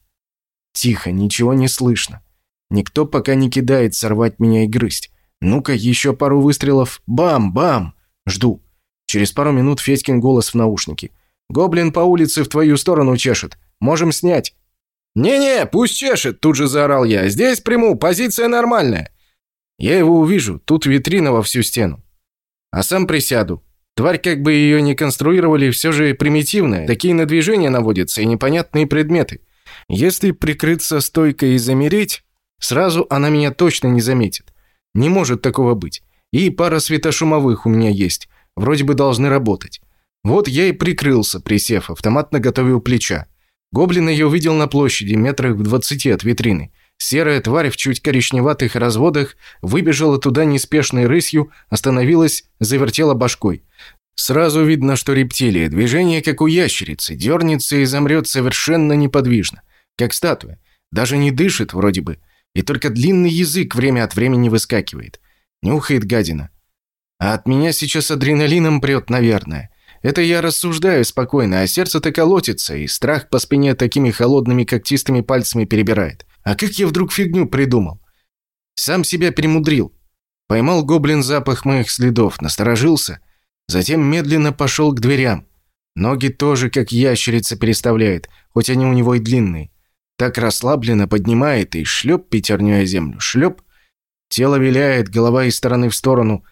Тихо, ничего не слышно. Никто пока не кидает сорвать меня и грызть. Ну-ка, еще пару выстрелов. Бам-бам! Жду. Через пару минут Федькин голос в наушнике. «Гоблин по улице в твою сторону чешет. Можем снять». «Не-не, пусть чешет!» – тут же заорал я. «Здесь приму, позиция нормальная». Я его увижу, тут витрина во всю стену. А сам присяду. Тварь, как бы ее ни конструировали, все же примитивная. Такие на движение наводятся и непонятные предметы. Если прикрыться стойкой и замереть, сразу она меня точно не заметит. Не может такого быть. И пара светошумовых у меня есть. Вроде бы должны работать. Вот я и прикрылся, присев, автомат наготове у плеча. Гоблин ее увидел на площади, метрах в двадцати от витрины. Серая тварь в чуть коричневатых разводах выбежала туда неспешной рысью, остановилась, завертела башкой. Сразу видно, что рептилия, движение как у ящерицы, дернется и замрет совершенно неподвижно, как статуя. Даже не дышит вроде бы, и только длинный язык время от времени выскакивает. Нюхает гадина. А от меня сейчас адреналином прет, наверное. Это я рассуждаю спокойно, а сердце-то колотится, и страх по спине такими холодными когтистыми пальцами перебирает. А как я вдруг фигню придумал? Сам себя перемудрил. Поймал гоблин запах моих следов, насторожился, затем медленно пошел к дверям. Ноги тоже как ящерица переставляет, хоть они у него и длинные. Так расслабленно поднимает и шлеп пятерню о землю, шлеп. Тело виляет, голова из стороны в сторону,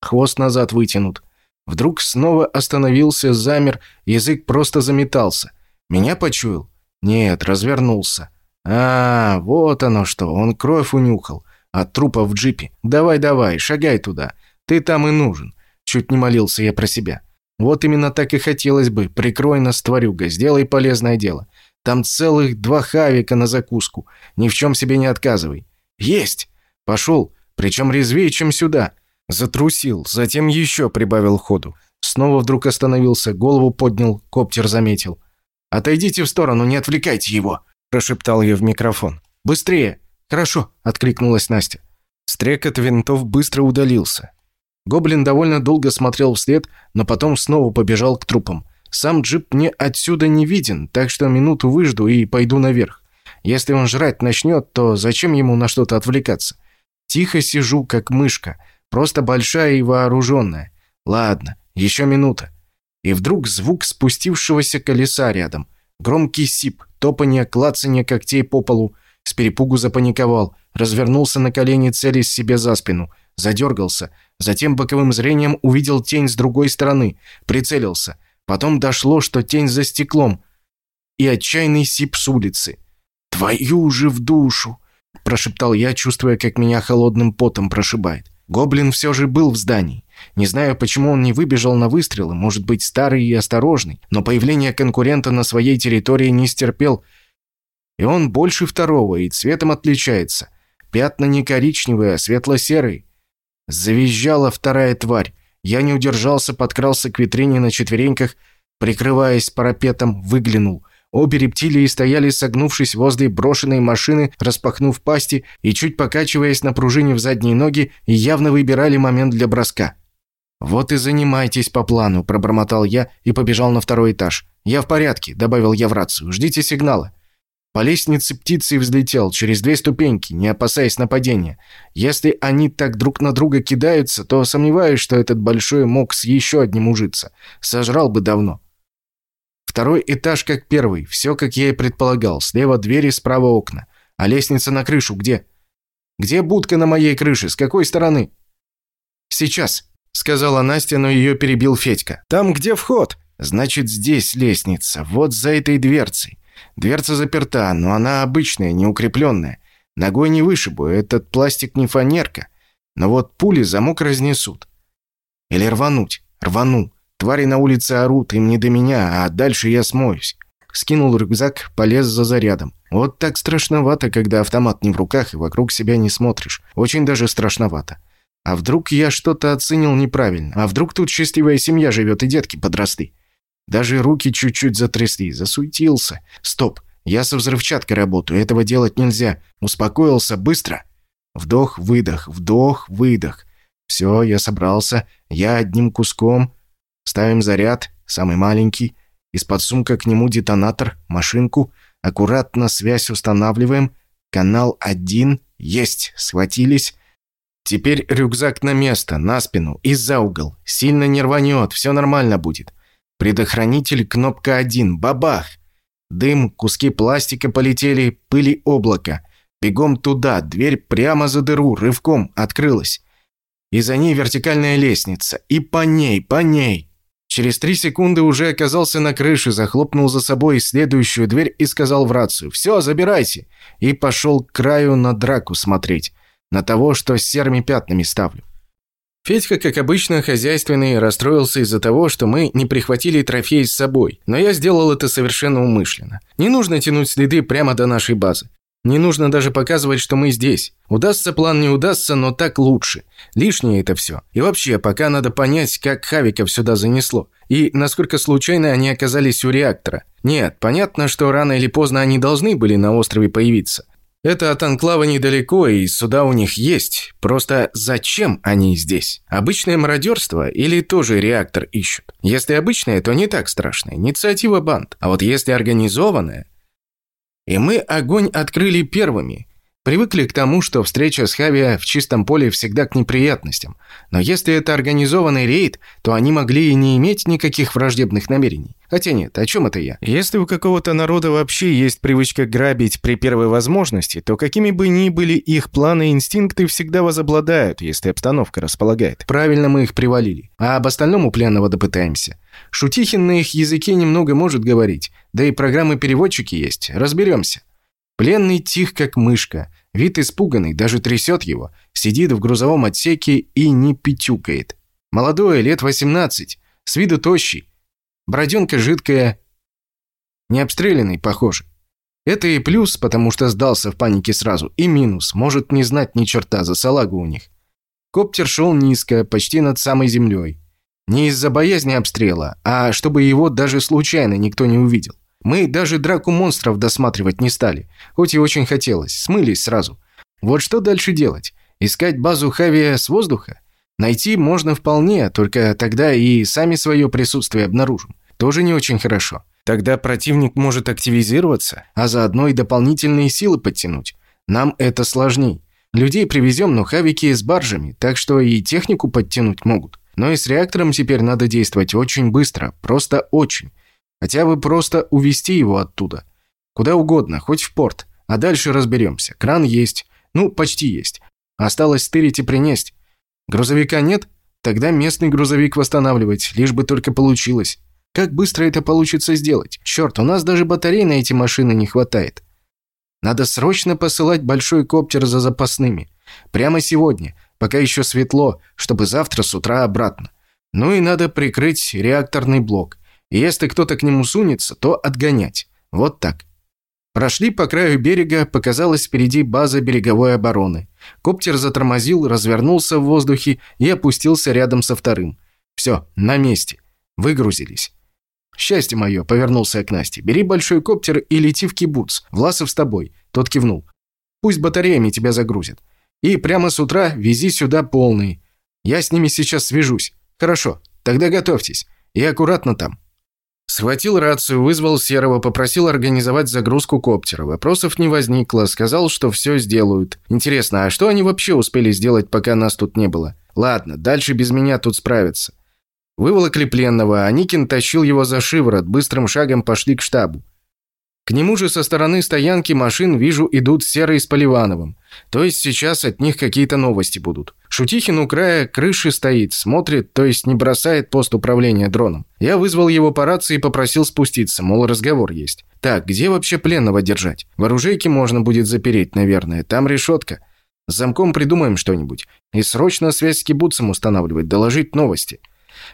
хвост назад вытянут. Вдруг снова остановился, замер, язык просто заметался. Меня почуял? Нет, развернулся. А, вот оно что, он кровь унюхал. От трупа в джипе. Давай-давай, шагай туда. Ты там и нужен. Чуть не молился я про себя. Вот именно так и хотелось бы. Прикрой нас, тварюга, сделай полезное дело. Там целых два хавика на закуску. Ни в чем себе не отказывай. Есть! Пошел, причем резвее, чем сюда. Затрусил, затем еще прибавил ходу. Снова вдруг остановился, голову поднял, коптер заметил. «Отойдите в сторону, не отвлекайте его!» – прошептал я в микрофон. «Быстрее!» «Хорошо!» – откликнулась Настя. Стрекот винтов быстро удалился. Гоблин довольно долго смотрел вслед, но потом снова побежал к трупам. Сам джип мне отсюда не виден, так что минуту выжду и пойду наверх. Если он жрать начнет, то зачем ему на что-то отвлекаться? Тихо сижу, как мышка – Просто большая и вооруженная. Ладно, еще минута. И вдруг звук спустившегося колеса рядом. Громкий сип, топанье, клацанье когтей по полу. С перепугу запаниковал. Развернулся на колени, целясь себе за спину. Задергался. Затем боковым зрением увидел тень с другой стороны. Прицелился. Потом дошло, что тень за стеклом. И отчаянный сип с улицы. «Твою же в душу!» – прошептал я, чувствуя, как меня холодным потом прошибает. Гоблин все же был в здании. Не знаю, почему он не выбежал на выстрелы, может быть, старый и осторожный, но появление конкурента на своей территории не стерпел. И он больше второго, и цветом отличается. Пятна не коричневые, а светло-серые. Завизжала вторая тварь. Я не удержался, подкрался к витрине на четвереньках, прикрываясь парапетом, выглянул. Обе рептилии стояли, согнувшись возле брошенной машины, распахнув пасти и чуть покачиваясь на пружине в задние ноги, явно выбирали момент для броска. «Вот и занимайтесь по плану», – пробормотал я и побежал на второй этаж. «Я в порядке», – добавил я в рацию. «Ждите сигнала». По лестнице птицей взлетел, через две ступеньки, не опасаясь нападения. Если они так друг на друга кидаются, то сомневаюсь, что этот большой мог с еще одним ужиться. Сожрал бы давно. Второй этаж как первый, все как я и предполагал. Слева двери, справа окна. А лестница на крышу где? Где будка на моей крыше? С какой стороны? Сейчас, сказала Настя, но ее перебил Федька. Там где вход? Значит, здесь лестница, вот за этой дверцей. Дверца заперта, но она обычная, не укрепленная. Ногой не вышибу, этот пластик не фанерка. Но вот пули замок разнесут. Или рвануть. Рвану. Твари на улице орут, им не до меня, а дальше я смоюсь. Скинул рюкзак, полез за зарядом. Вот так страшновато, когда автомат не в руках и вокруг себя не смотришь. Очень даже страшновато. А вдруг я что-то оценил неправильно? А вдруг тут счастливая семья живет и детки подрасты? Даже руки чуть-чуть затрясли, засуетился. Стоп, я со взрывчаткой работаю, этого делать нельзя. Успокоился быстро. Вдох, выдох, вдох, выдох. Все, я собрался. Я одним куском Ставим заряд, самый маленький. Из-под сумка к нему детонатор, машинку. Аккуратно связь устанавливаем. Канал один. Есть. Схватились. Теперь рюкзак на место, на спину и за угол. Сильно не рванет, все нормально будет. Предохранитель кнопка 1. Бабах! Дым, куски пластика полетели, пыли облако. Бегом туда, дверь прямо за дыру, рывком открылась. И за ней вертикальная лестница. И по ней, по ней. Через три секунды уже оказался на крыше, захлопнул за собой следующую дверь и сказал в рацию «Все, забирайте!» И пошел к краю на драку смотреть. На того, что с серыми пятнами ставлю. Федька, как обычно, хозяйственный, расстроился из-за того, что мы не прихватили трофей с собой, но я сделал это совершенно умышленно. Не нужно тянуть следы прямо до нашей базы. Не нужно даже показывать, что мы здесь. Удастся план, не удастся, но так лучше. Лишнее это все. И вообще, пока надо понять, как Хавиков сюда занесло. И насколько случайно они оказались у реактора. Нет, понятно, что рано или поздно они должны были на острове появиться. Это от Анклава недалеко, и суда у них есть. Просто зачем они здесь? Обычное мародерство или тоже реактор ищут? Если обычное, то не так страшно. Инициатива банд. А вот если организованная... И мы огонь открыли первыми. Привыкли к тому, что встреча с Хавиа в чистом поле всегда к неприятностям. Но если это организованный рейд, то они могли и не иметь никаких враждебных намерений. Хотя нет, о чем это я? Если у какого-то народа вообще есть привычка грабить при первой возможности, то какими бы ни были их планы и инстинкты всегда возобладают, если обстановка располагает. Правильно мы их привалили. А об остальном у пленного допытаемся. Шутихин на их языке немного может говорить, да и программы-переводчики есть, разберемся. Пленный тих, как мышка. Вид испуганный, даже трясет его. Сидит в грузовом отсеке и не пятюкает. Молодой, лет 18. С виду тощий. Броденка жидкая. Не обстрелянный, похоже. Это и плюс, потому что сдался в панике сразу, и минус, может не знать ни черта за салагу у них. Коптер шел низко, почти над самой землей. Не из-за боязни обстрела, а чтобы его даже случайно никто не увидел. Мы даже драку монстров досматривать не стали, хоть и очень хотелось, смылись сразу. Вот что дальше делать? Искать базу Хавия с воздуха? Найти можно вполне, только тогда и сами свое присутствие обнаружим. Тоже не очень хорошо. Тогда противник может активизироваться, а заодно и дополнительные силы подтянуть. Нам это сложней. Людей привезем, но хавики с баржами, так что и технику подтянуть могут. Но и с реактором теперь надо действовать очень быстро, просто очень. Хотя бы просто увести его оттуда. Куда угодно, хоть в порт. А дальше разберемся. Кран есть. Ну, почти есть. Осталось стырить и принести. Грузовика нет? Тогда местный грузовик восстанавливать, лишь бы только получилось. Как быстро это получится сделать? Черт, у нас даже батарей на эти машины не хватает. Надо срочно посылать большой коптер за запасными. Прямо сегодня, пока еще светло, чтобы завтра с утра обратно. Ну и надо прикрыть реакторный блок. Если кто-то к нему сунется, то отгонять. Вот так. Прошли по краю берега, показалась впереди база береговой обороны. Коптер затормозил, развернулся в воздухе и опустился рядом со вторым. Все, на месте. Выгрузились. «Счастье мое», — повернулся я к Насте. «Бери большой коптер и лети в кибуц. Власов с тобой». Тот кивнул. «Пусть батареями тебя загрузят. И прямо с утра вези сюда полные. Я с ними сейчас свяжусь. Хорошо, тогда готовьтесь. И аккуратно там». Схватил рацию, вызвал Серого, попросил организовать загрузку коптера. Вопросов не возникло, сказал, что все сделают. Интересно, а что они вообще успели сделать, пока нас тут не было? Ладно, дальше без меня тут справятся. Выволокли пленного, а Никин тащил его за шиворот, быстрым шагом пошли к штабу. К нему же со стороны стоянки машин вижу идут Серый с Поливановым. То есть сейчас от них какие-то новости будут. Шутихин у края крыши стоит, смотрит, то есть не бросает пост управления дроном. Я вызвал его по рации и попросил спуститься, мол, разговор есть. Так, где вообще пленного держать? В оружейке можно будет запереть, наверное, там решетка. С замком придумаем что-нибудь. И срочно связь с кибуцем устанавливать, доложить новости.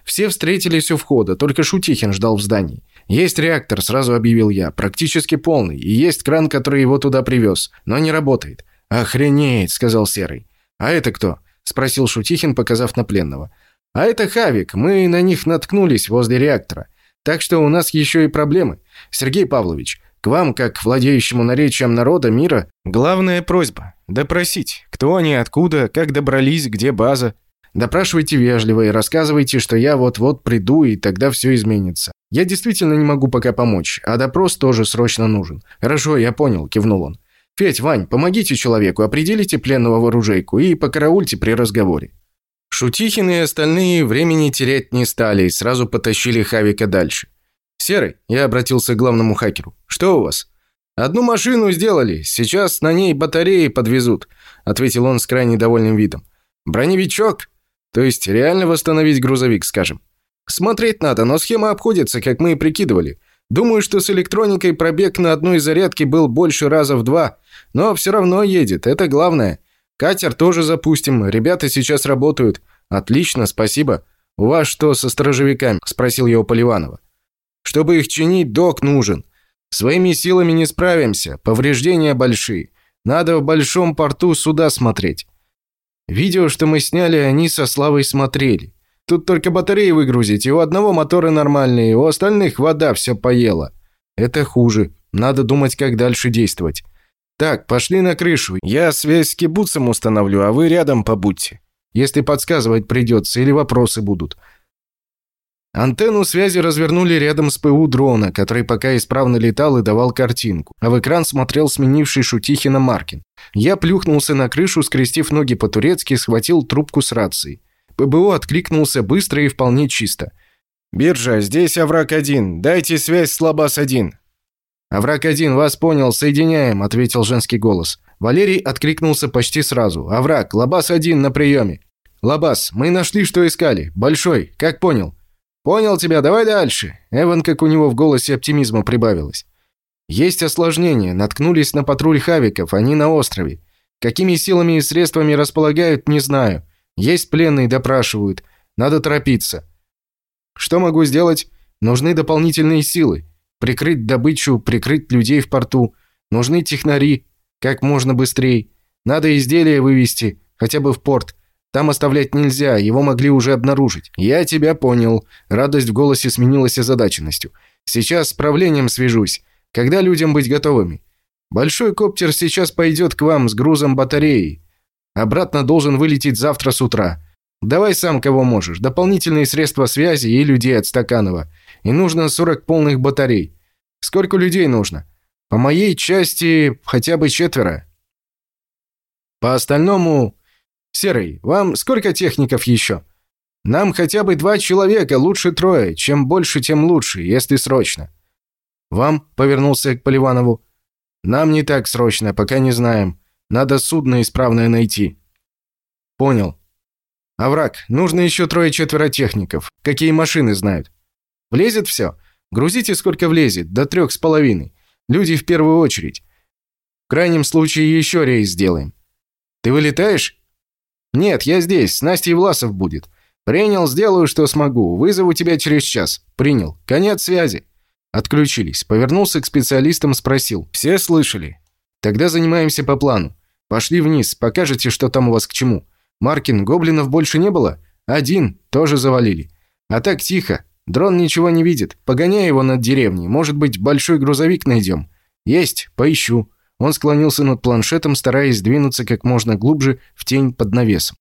Все встретились у входа, только Шутихин ждал в здании. «Есть реактор», – сразу объявил я, – «практически полный, и есть кран, который его туда привез, но не работает». «Охренеть», – сказал Серый. «А это кто?» – спросил Шутихин, показав на пленного. «А это Хавик, мы на них наткнулись возле реактора. Так что у нас еще и проблемы. Сергей Павлович, к вам, как к владеющему наречием народа мира, главная просьба – допросить, кто они, откуда, как добрались, где база». Допрашивайте вежливо и рассказывайте, что я вот-вот приду, и тогда все изменится. Я действительно не могу пока помочь, а допрос тоже срочно нужен. Хорошо, я понял, кивнул он. Федь, Вань, помогите человеку, определите пленного в оружейку и покараульте при разговоре». Шутихин и остальные времени терять не стали и сразу потащили Хавика дальше. «Серый», – я обратился к главному хакеру, – «что у вас?» «Одну машину сделали, сейчас на ней батареи подвезут», – ответил он с крайне довольным видом. «Броневичок? То есть реально восстановить грузовик, скажем. Смотреть надо, но схема обходится, как мы и прикидывали. Думаю, что с электроникой пробег на одной зарядке был больше раза в два, но все равно едет, это главное. Катер тоже запустим, ребята сейчас работают. Отлично, спасибо. У вас что со сторожевиками? спросил я у Поливанова. Чтобы их чинить, док нужен. Своими силами не справимся, повреждения большие. Надо в большом порту суда смотреть. Видео, что мы сняли, они со Славой смотрели. Тут только батареи выгрузить, и у одного моторы нормальные, у остальных вода все поела. Это хуже. Надо думать, как дальше действовать. Так, пошли на крышу. Я связь с кибуцем установлю, а вы рядом побудьте. Если подсказывать придется или вопросы будут. Антенну связи развернули рядом с ПУ дрона, который пока исправно летал и давал картинку, а в экран смотрел сменивший Шутихина Маркин. Я плюхнулся на крышу, скрестив ноги по-турецки, схватил трубку с рацией. ПБО откликнулся быстро и вполне чисто. «Биржа, здесь Аврак-1. Дайте связь с Лабас-1». «Аврак-1, вас понял, соединяем», — ответил женский голос. Валерий откликнулся почти сразу. «Аврак, Лабас-1 на приеме». «Лабас, мы нашли, что искали. Большой, как понял?» «Понял тебя, давай дальше». Эван, как у него в голосе оптимизма прибавилось. «Есть осложнение. Наткнулись на патруль хавиков, они на острове. Какими силами и средствами располагают, не знаю. Есть пленные, допрашивают. Надо торопиться. Что могу сделать? Нужны дополнительные силы. Прикрыть добычу, прикрыть людей в порту. Нужны технари. Как можно быстрее. Надо изделие вывести, хотя бы в порт. Там оставлять нельзя, его могли уже обнаружить. Я тебя понял. Радость в голосе сменилась озадаченностью. Сейчас с правлением свяжусь. Когда людям быть готовыми? Большой коптер сейчас пойдет к вам с грузом батареи. Обратно должен вылететь завтра с утра. Давай сам кого можешь. Дополнительные средства связи и людей от Стаканова. И нужно 40 полных батарей. Сколько людей нужно? По моей части хотя бы четверо. По остальному... Серый, вам сколько техников еще? Нам хотя бы два человека, лучше трое. Чем больше, тем лучше, если срочно. Вам, повернулся к Поливанову. Нам не так срочно, пока не знаем. Надо судно исправное найти». «Понял. Овраг, нужно еще трое-четверо техников. Какие машины знают?» «Влезет все? Грузите сколько влезет, до трех с половиной. Люди в первую очередь. В крайнем случае еще рейс сделаем. Ты вылетаешь?» «Нет, я здесь, с Настей Власов будет. Принял, сделаю, что смогу. Вызову тебя через час. Принял. Конец связи». Отключились. Повернулся к специалистам, спросил. «Все слышали?» Тогда занимаемся по плану. Пошли вниз, покажете, что там у вас к чему. Маркин, гоблинов больше не было? Один, тоже завалили. А так тихо. Дрон ничего не видит. Погоняй его над деревней. Может быть, большой грузовик найдем. Есть, поищу. Он склонился над планшетом, стараясь двинуться как можно глубже в тень под навесом.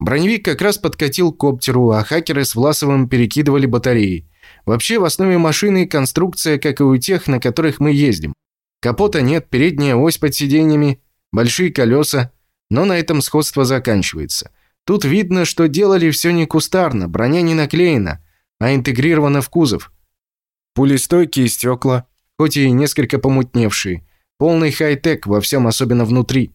Броневик как раз подкатил к коптеру, а хакеры с Власовым перекидывали батареи. Вообще, в основе машины конструкция, как и у тех, на которых мы ездим. Капота нет, передняя ось под сиденьями, большие колеса, но на этом сходство заканчивается. Тут видно, что делали все не кустарно, броня не наклеена, а интегрирована в кузов. Пулестойкие стекла, хоть и несколько помутневшие, полный хай-тек во всем, особенно внутри.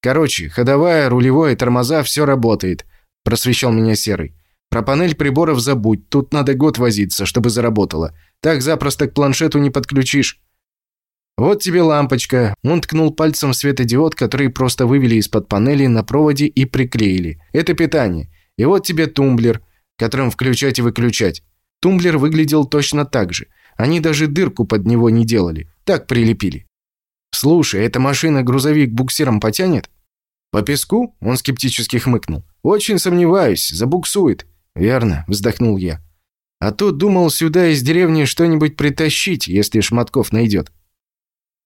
Короче, ходовая, рулевое, тормоза, все работает, просвещал меня Серый. Про панель приборов забудь, тут надо год возиться, чтобы заработало. Так запросто к планшету не подключишь. «Вот тебе лампочка». Он ткнул пальцем в светодиод, который просто вывели из-под панели на проводе и приклеили. «Это питание. И вот тебе тумблер, которым включать и выключать». Тумблер выглядел точно так же. Они даже дырку под него не делали. Так прилепили. «Слушай, эта машина грузовик буксиром потянет?» «По песку?» – он скептически хмыкнул. «Очень сомневаюсь. Забуксует». «Верно», – вздохнул я. «А то думал сюда из деревни что-нибудь притащить, если Шматков найдет».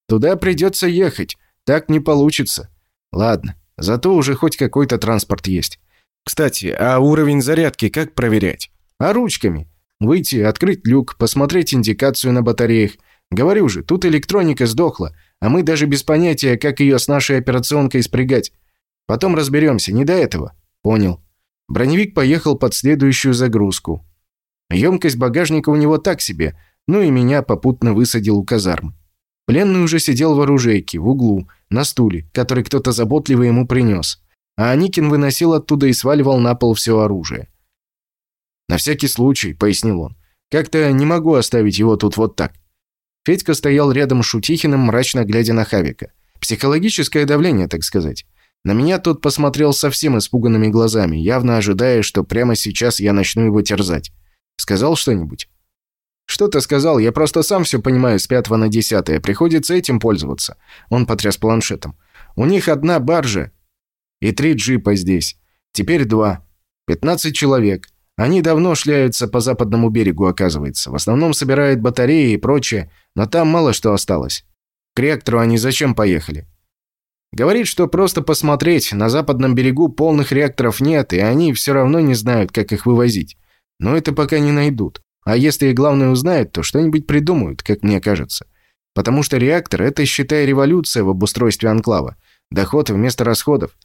Туда придется ехать. Так не получится. Ладно, зато уже хоть какой-то транспорт есть. Кстати, а уровень зарядки как проверять? А ручками. Выйти, открыть люк, посмотреть индикацию на батареях. Говорю же, тут электроника сдохла. а мы даже без понятия, как ее с нашей операционкой спрягать. Потом разберемся, не до этого». «Понял». Броневик поехал под следующую загрузку. Емкость багажника у него так себе, ну и меня попутно высадил у казарм. Пленный уже сидел в оружейке, в углу, на стуле, который кто-то заботливо ему принес. А Аникин выносил оттуда и сваливал на пол все оружие. «На всякий случай», — пояснил он. «Как-то не могу оставить его тут вот так». Федька стоял рядом с Шутихиным, мрачно глядя на Хавика. Психологическое давление, так сказать. На меня тот посмотрел совсем испуганными глазами, явно ожидая, что прямо сейчас я начну его терзать. Сказал что-нибудь? «Что-то сказал, я просто сам все понимаю с пятого на десятое, приходится этим пользоваться». Он потряс планшетом. «У них одна баржа и три джипа здесь. Теперь два. Пятнадцать человек. Они давно шляются по западному берегу, оказывается. В основном собирают батареи и прочее, но там мало что осталось. К реактору они зачем поехали? Говорит, что просто посмотреть, на западном берегу полных реакторов нет, и они все равно не знают, как их вывозить. Но это пока не найдут. А если и главное узнают, то что-нибудь придумают, как мне кажется. Потому что реактор – это, считай, революция в обустройстве анклава. Доход вместо расходов.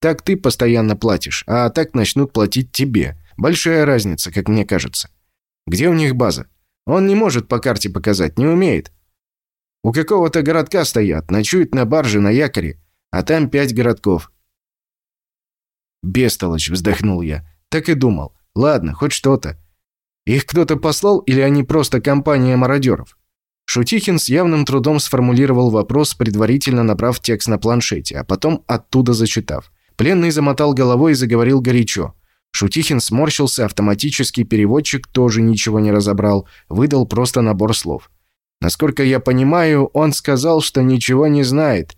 Так ты постоянно платишь, а так начнут платить тебе. Большая разница, как мне кажется. Где у них база? Он не может по карте показать, не умеет. У какого-то городка стоят, ночуют на барже на якоре, а там пять городков. Бестолочь, вздохнул я. Так и думал. Ладно, хоть что-то. Их кто-то послал или они просто компания мародеров? Шутихин с явным трудом сформулировал вопрос, предварительно набрав текст на планшете, а потом оттуда зачитав. Пленный замотал головой и заговорил горячо. Шутихин сморщился, автоматический переводчик тоже ничего не разобрал, выдал просто набор слов. Насколько я понимаю, он сказал, что ничего не знает.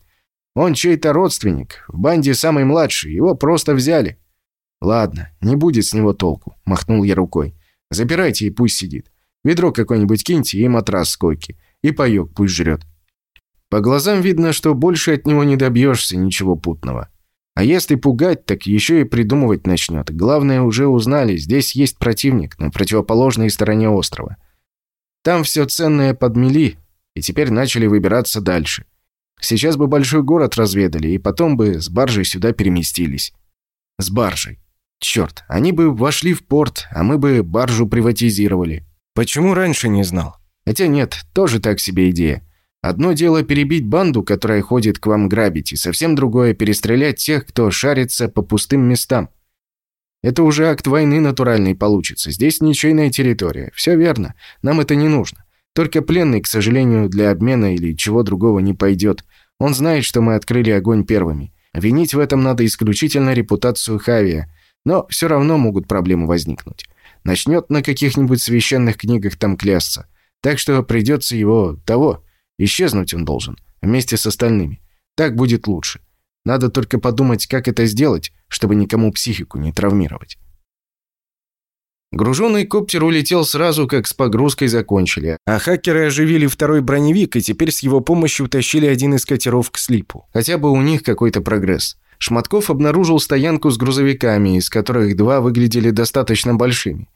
Он чей-то родственник, в банде самый младший, его просто взяли. Ладно, не будет с него толку, махнул я рукой. Забирайте и пусть сидит. Ведро какое-нибудь киньте и матрас с койки. И паёк пусть жрет. По глазам видно, что больше от него не добьешься ничего путного. А если пугать, так еще и придумывать начнет. Главное, уже узнали, здесь есть противник на противоположной стороне острова. Там все ценное подмели, и теперь начали выбираться дальше. Сейчас бы большой город разведали, и потом бы с баржей сюда переместились. С баржей. Черт, они бы вошли в порт, а мы бы баржу приватизировали. Почему раньше не знал? Хотя нет, тоже так себе идея. Одно дело перебить банду, которая ходит к вам грабить, и совсем другое перестрелять тех, кто шарится по пустым местам. Это уже акт войны натуральный получится. Здесь ничейная территория. Все верно. Нам это не нужно. Только пленный, к сожалению, для обмена или чего другого не пойдет. Он знает, что мы открыли огонь первыми. Винить в этом надо исключительно репутацию Хавия. Но все равно могут проблемы возникнуть. Начнет на каких-нибудь священных книгах там клясться. Так что придется его того Исчезнуть он должен, вместе с остальными. Так будет лучше. Надо только подумать, как это сделать, чтобы никому психику не травмировать. Груженный коптер улетел сразу, как с погрузкой закончили, а хакеры оживили второй броневик и теперь с его помощью утащили один из катеров к слипу. Хотя бы у них какой-то прогресс. Шматков обнаружил стоянку с грузовиками, из которых два выглядели достаточно большими.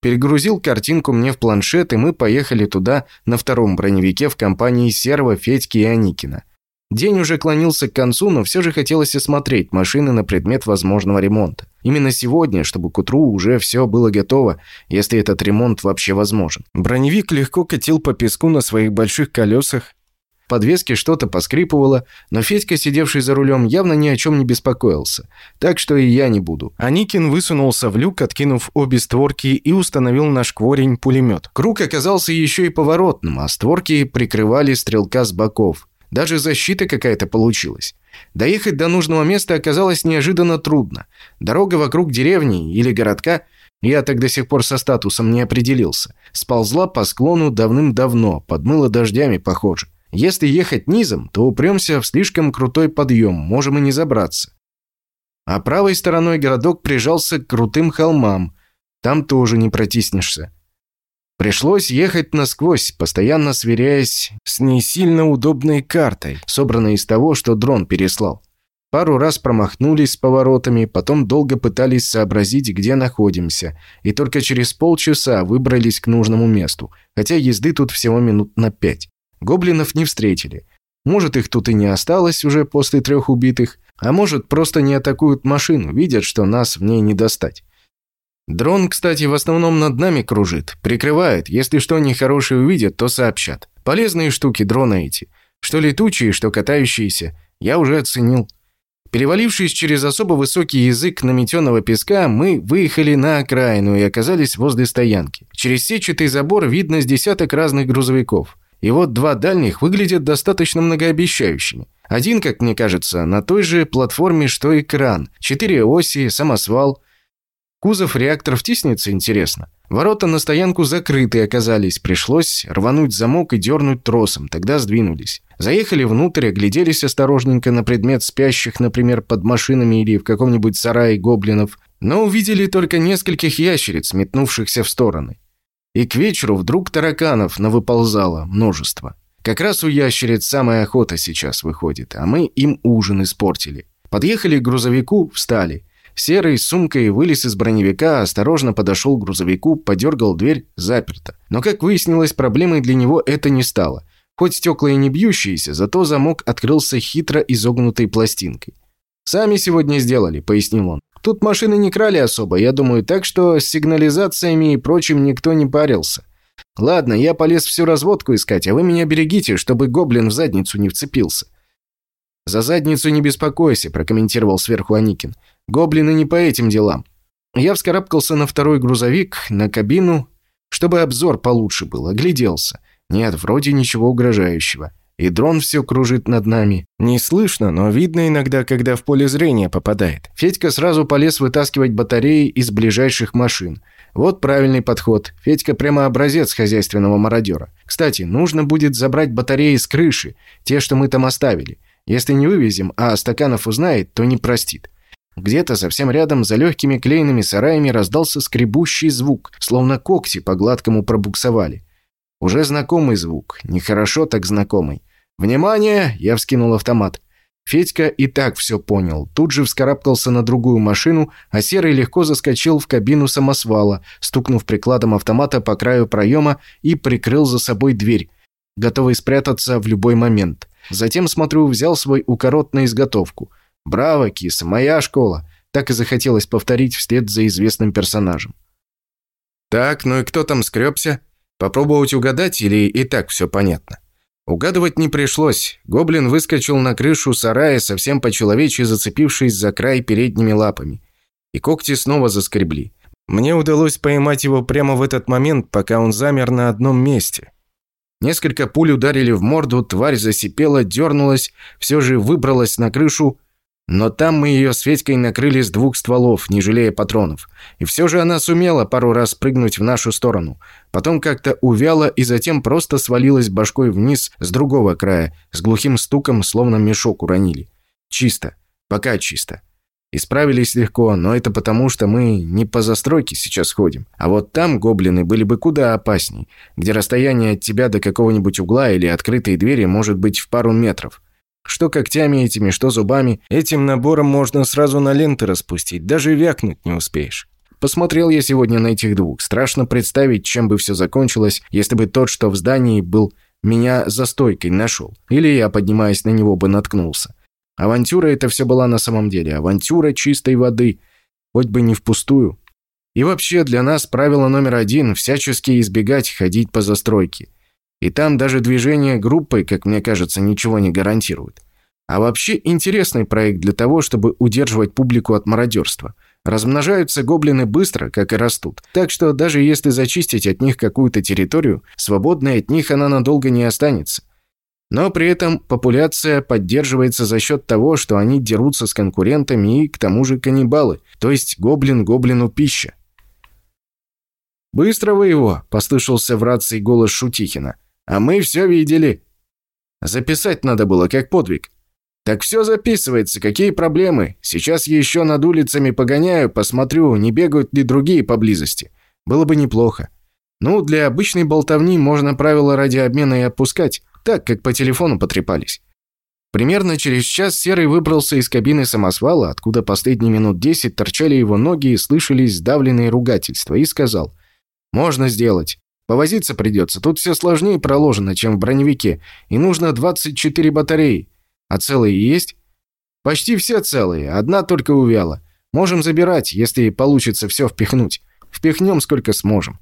Перегрузил картинку мне в планшет, и мы поехали туда на втором броневике в компании Серва, Федьки и Аникина. День уже клонился к концу, но все же хотелось осмотреть машины на предмет возможного ремонта. Именно сегодня, чтобы к утру уже все было готово, если этот ремонт вообще возможен. Броневик легко катил по песку на своих больших колесах, подвеске что-то поскрипывало, но Федька, сидевший за рулем, явно ни о чем не беспокоился. Так что и я не буду. Аникин высунулся в люк, откинув обе створки и установил на шкворень пулемет. Круг оказался еще и поворотным, а створки прикрывали стрелка с боков. Даже защита какая-то получилась. Доехать до нужного места оказалось неожиданно трудно. Дорога вокруг деревни или городка я так до сих пор со статусом не определился. Сползла по склону давным-давно, подмыла дождями, похоже. Если ехать низом, то упремся в слишком крутой подъем, можем и не забраться. А правой стороной городок прижался к крутым холмам. Там тоже не протиснешься. Пришлось ехать насквозь, постоянно сверяясь с не сильно удобной картой, собранной из того, что дрон переслал. Пару раз промахнулись с поворотами, потом долго пытались сообразить, где находимся, и только через полчаса выбрались к нужному месту, хотя езды тут всего минут на пять. Гоблинов не встретили. Может, их тут и не осталось уже после трех убитых, а может, просто не атакуют машину, видят, что нас в ней не достать. Дрон, кстати, в основном над нами кружит, прикрывает. Если что нехорошее увидят, то сообщат. Полезные штуки дрона эти. Что летучие, что катающиеся. Я уже оценил. Перевалившись через особо высокий язык наметенного песка, мы выехали на окраину и оказались возле стоянки. Через сетчатый забор видно с десяток разных грузовиков. И вот два дальних выглядят достаточно многообещающими. Один, как мне кажется, на той же платформе, что и кран. Четыре оси, самосвал – Кузов реактор втиснется, интересно. Ворота на стоянку закрыты оказались, пришлось рвануть замок и дернуть тросом, тогда сдвинулись. Заехали внутрь, огляделись осторожненько на предмет спящих, например, под машинами или в каком-нибудь сарае гоблинов, но увидели только нескольких ящериц, метнувшихся в стороны. И к вечеру вдруг тараканов навыползало множество. Как раз у ящериц самая охота сейчас выходит, а мы им ужин испортили. Подъехали к грузовику, встали – Серый с сумкой вылез из броневика, осторожно подошел к грузовику, подергал дверь, заперто. Но, как выяснилось, проблемой для него это не стало. Хоть стекла и не бьющиеся, зато замок открылся хитро изогнутой пластинкой. «Сами сегодня сделали», — пояснил он. «Тут машины не крали особо, я думаю, так что с сигнализациями и прочим никто не парился. Ладно, я полез всю разводку искать, а вы меня берегите, чтобы гоблин в задницу не вцепился». «За задницу не беспокойся», – прокомментировал сверху Аникин. «Гоблины не по этим делам». Я вскарабкался на второй грузовик, на кабину, чтобы обзор получше был, огляделся. Нет, вроде ничего угрожающего. И дрон все кружит над нами. Не слышно, но видно иногда, когда в поле зрения попадает. Федька сразу полез вытаскивать батареи из ближайших машин. Вот правильный подход. Федька прямо образец хозяйственного мародера. Кстати, нужно будет забрать батареи с крыши, те, что мы там оставили. Если не вывезем, а Стаканов узнает, то не простит. Где-то совсем рядом за легкими клеенными сараями раздался скребущий звук, словно когти по гладкому пробуксовали. Уже знакомый звук, нехорошо так знакомый. «Внимание!» – я вскинул автомат. Федька и так все понял. Тут же вскарабкался на другую машину, а Серый легко заскочил в кабину самосвала, стукнув прикладом автомата по краю проема и прикрыл за собой дверь, готовый спрятаться в любой момент. Затем, смотрю, взял свой укорот на изготовку. «Браво, киса, моя школа!» Так и захотелось повторить вслед за известным персонажем. «Так, ну и кто там скребся? Попробовать угадать или и так все понятно?» Угадывать не пришлось. Гоблин выскочил на крышу сарая, совсем по-человечьи зацепившись за край передними лапами. И когти снова заскребли. Мне удалось поймать его прямо в этот момент, пока он замер на одном месте. Несколько пуль ударили в морду, тварь засипела, дернулась, все же выбралась на крышу, но там мы ее с Федькой накрыли с двух стволов, не жалея патронов. И все же она сумела пару раз прыгнуть в нашу сторону. Потом как-то увяла и затем просто свалилась башкой вниз с другого края, с глухим стуком, словно мешок уронили. Чисто. Пока чисто. Исправились легко, но это потому, что мы не по застройке сейчас ходим. А вот там гоблины были бы куда опасней, где расстояние от тебя до какого-нибудь угла или открытой двери может быть в пару метров. Что когтями этими, что зубами, этим набором можно сразу на ленты распустить, даже вякнуть не успеешь. Посмотрел я сегодня на этих двух. Страшно представить, чем бы все закончилось, если бы тот, что в здании был, меня за стойкой нашел. Или я, поднимаясь на него, бы наткнулся. Авантюра это все была на самом деле. Авантюра чистой воды. Хоть бы не впустую. И вообще для нас правило номер один – всячески избегать ходить по застройке. И там даже движение группой, как мне кажется, ничего не гарантирует. А вообще интересный проект для того, чтобы удерживать публику от мародерства. Размножаются гоблины быстро, как и растут. Так что даже если зачистить от них какую-то территорию, свободной от них она надолго не останется. Но при этом популяция поддерживается за счет того, что они дерутся с конкурентами и, к тому же, каннибалы, то есть гоблин гоблину пища. «Быстро вы его!» – послышался в рации голос Шутихина. «А мы все видели!» «Записать надо было, как подвиг». «Так все записывается, какие проблемы? Сейчас еще над улицами погоняю, посмотрю, не бегают ли другие поблизости. Было бы неплохо. Ну, для обычной болтовни можно правила радиообмена и отпускать. Так, как по телефону потрепались. Примерно через час Серый выбрался из кабины самосвала, откуда последние минут десять торчали его ноги и слышались сдавленные ругательства, и сказал «Можно сделать. Повозиться придется. Тут все сложнее проложено, чем в броневике. И нужно 24 батареи. А целые есть? Почти все целые. Одна только увяла. Можем забирать, если получится все впихнуть. Впихнем сколько сможем.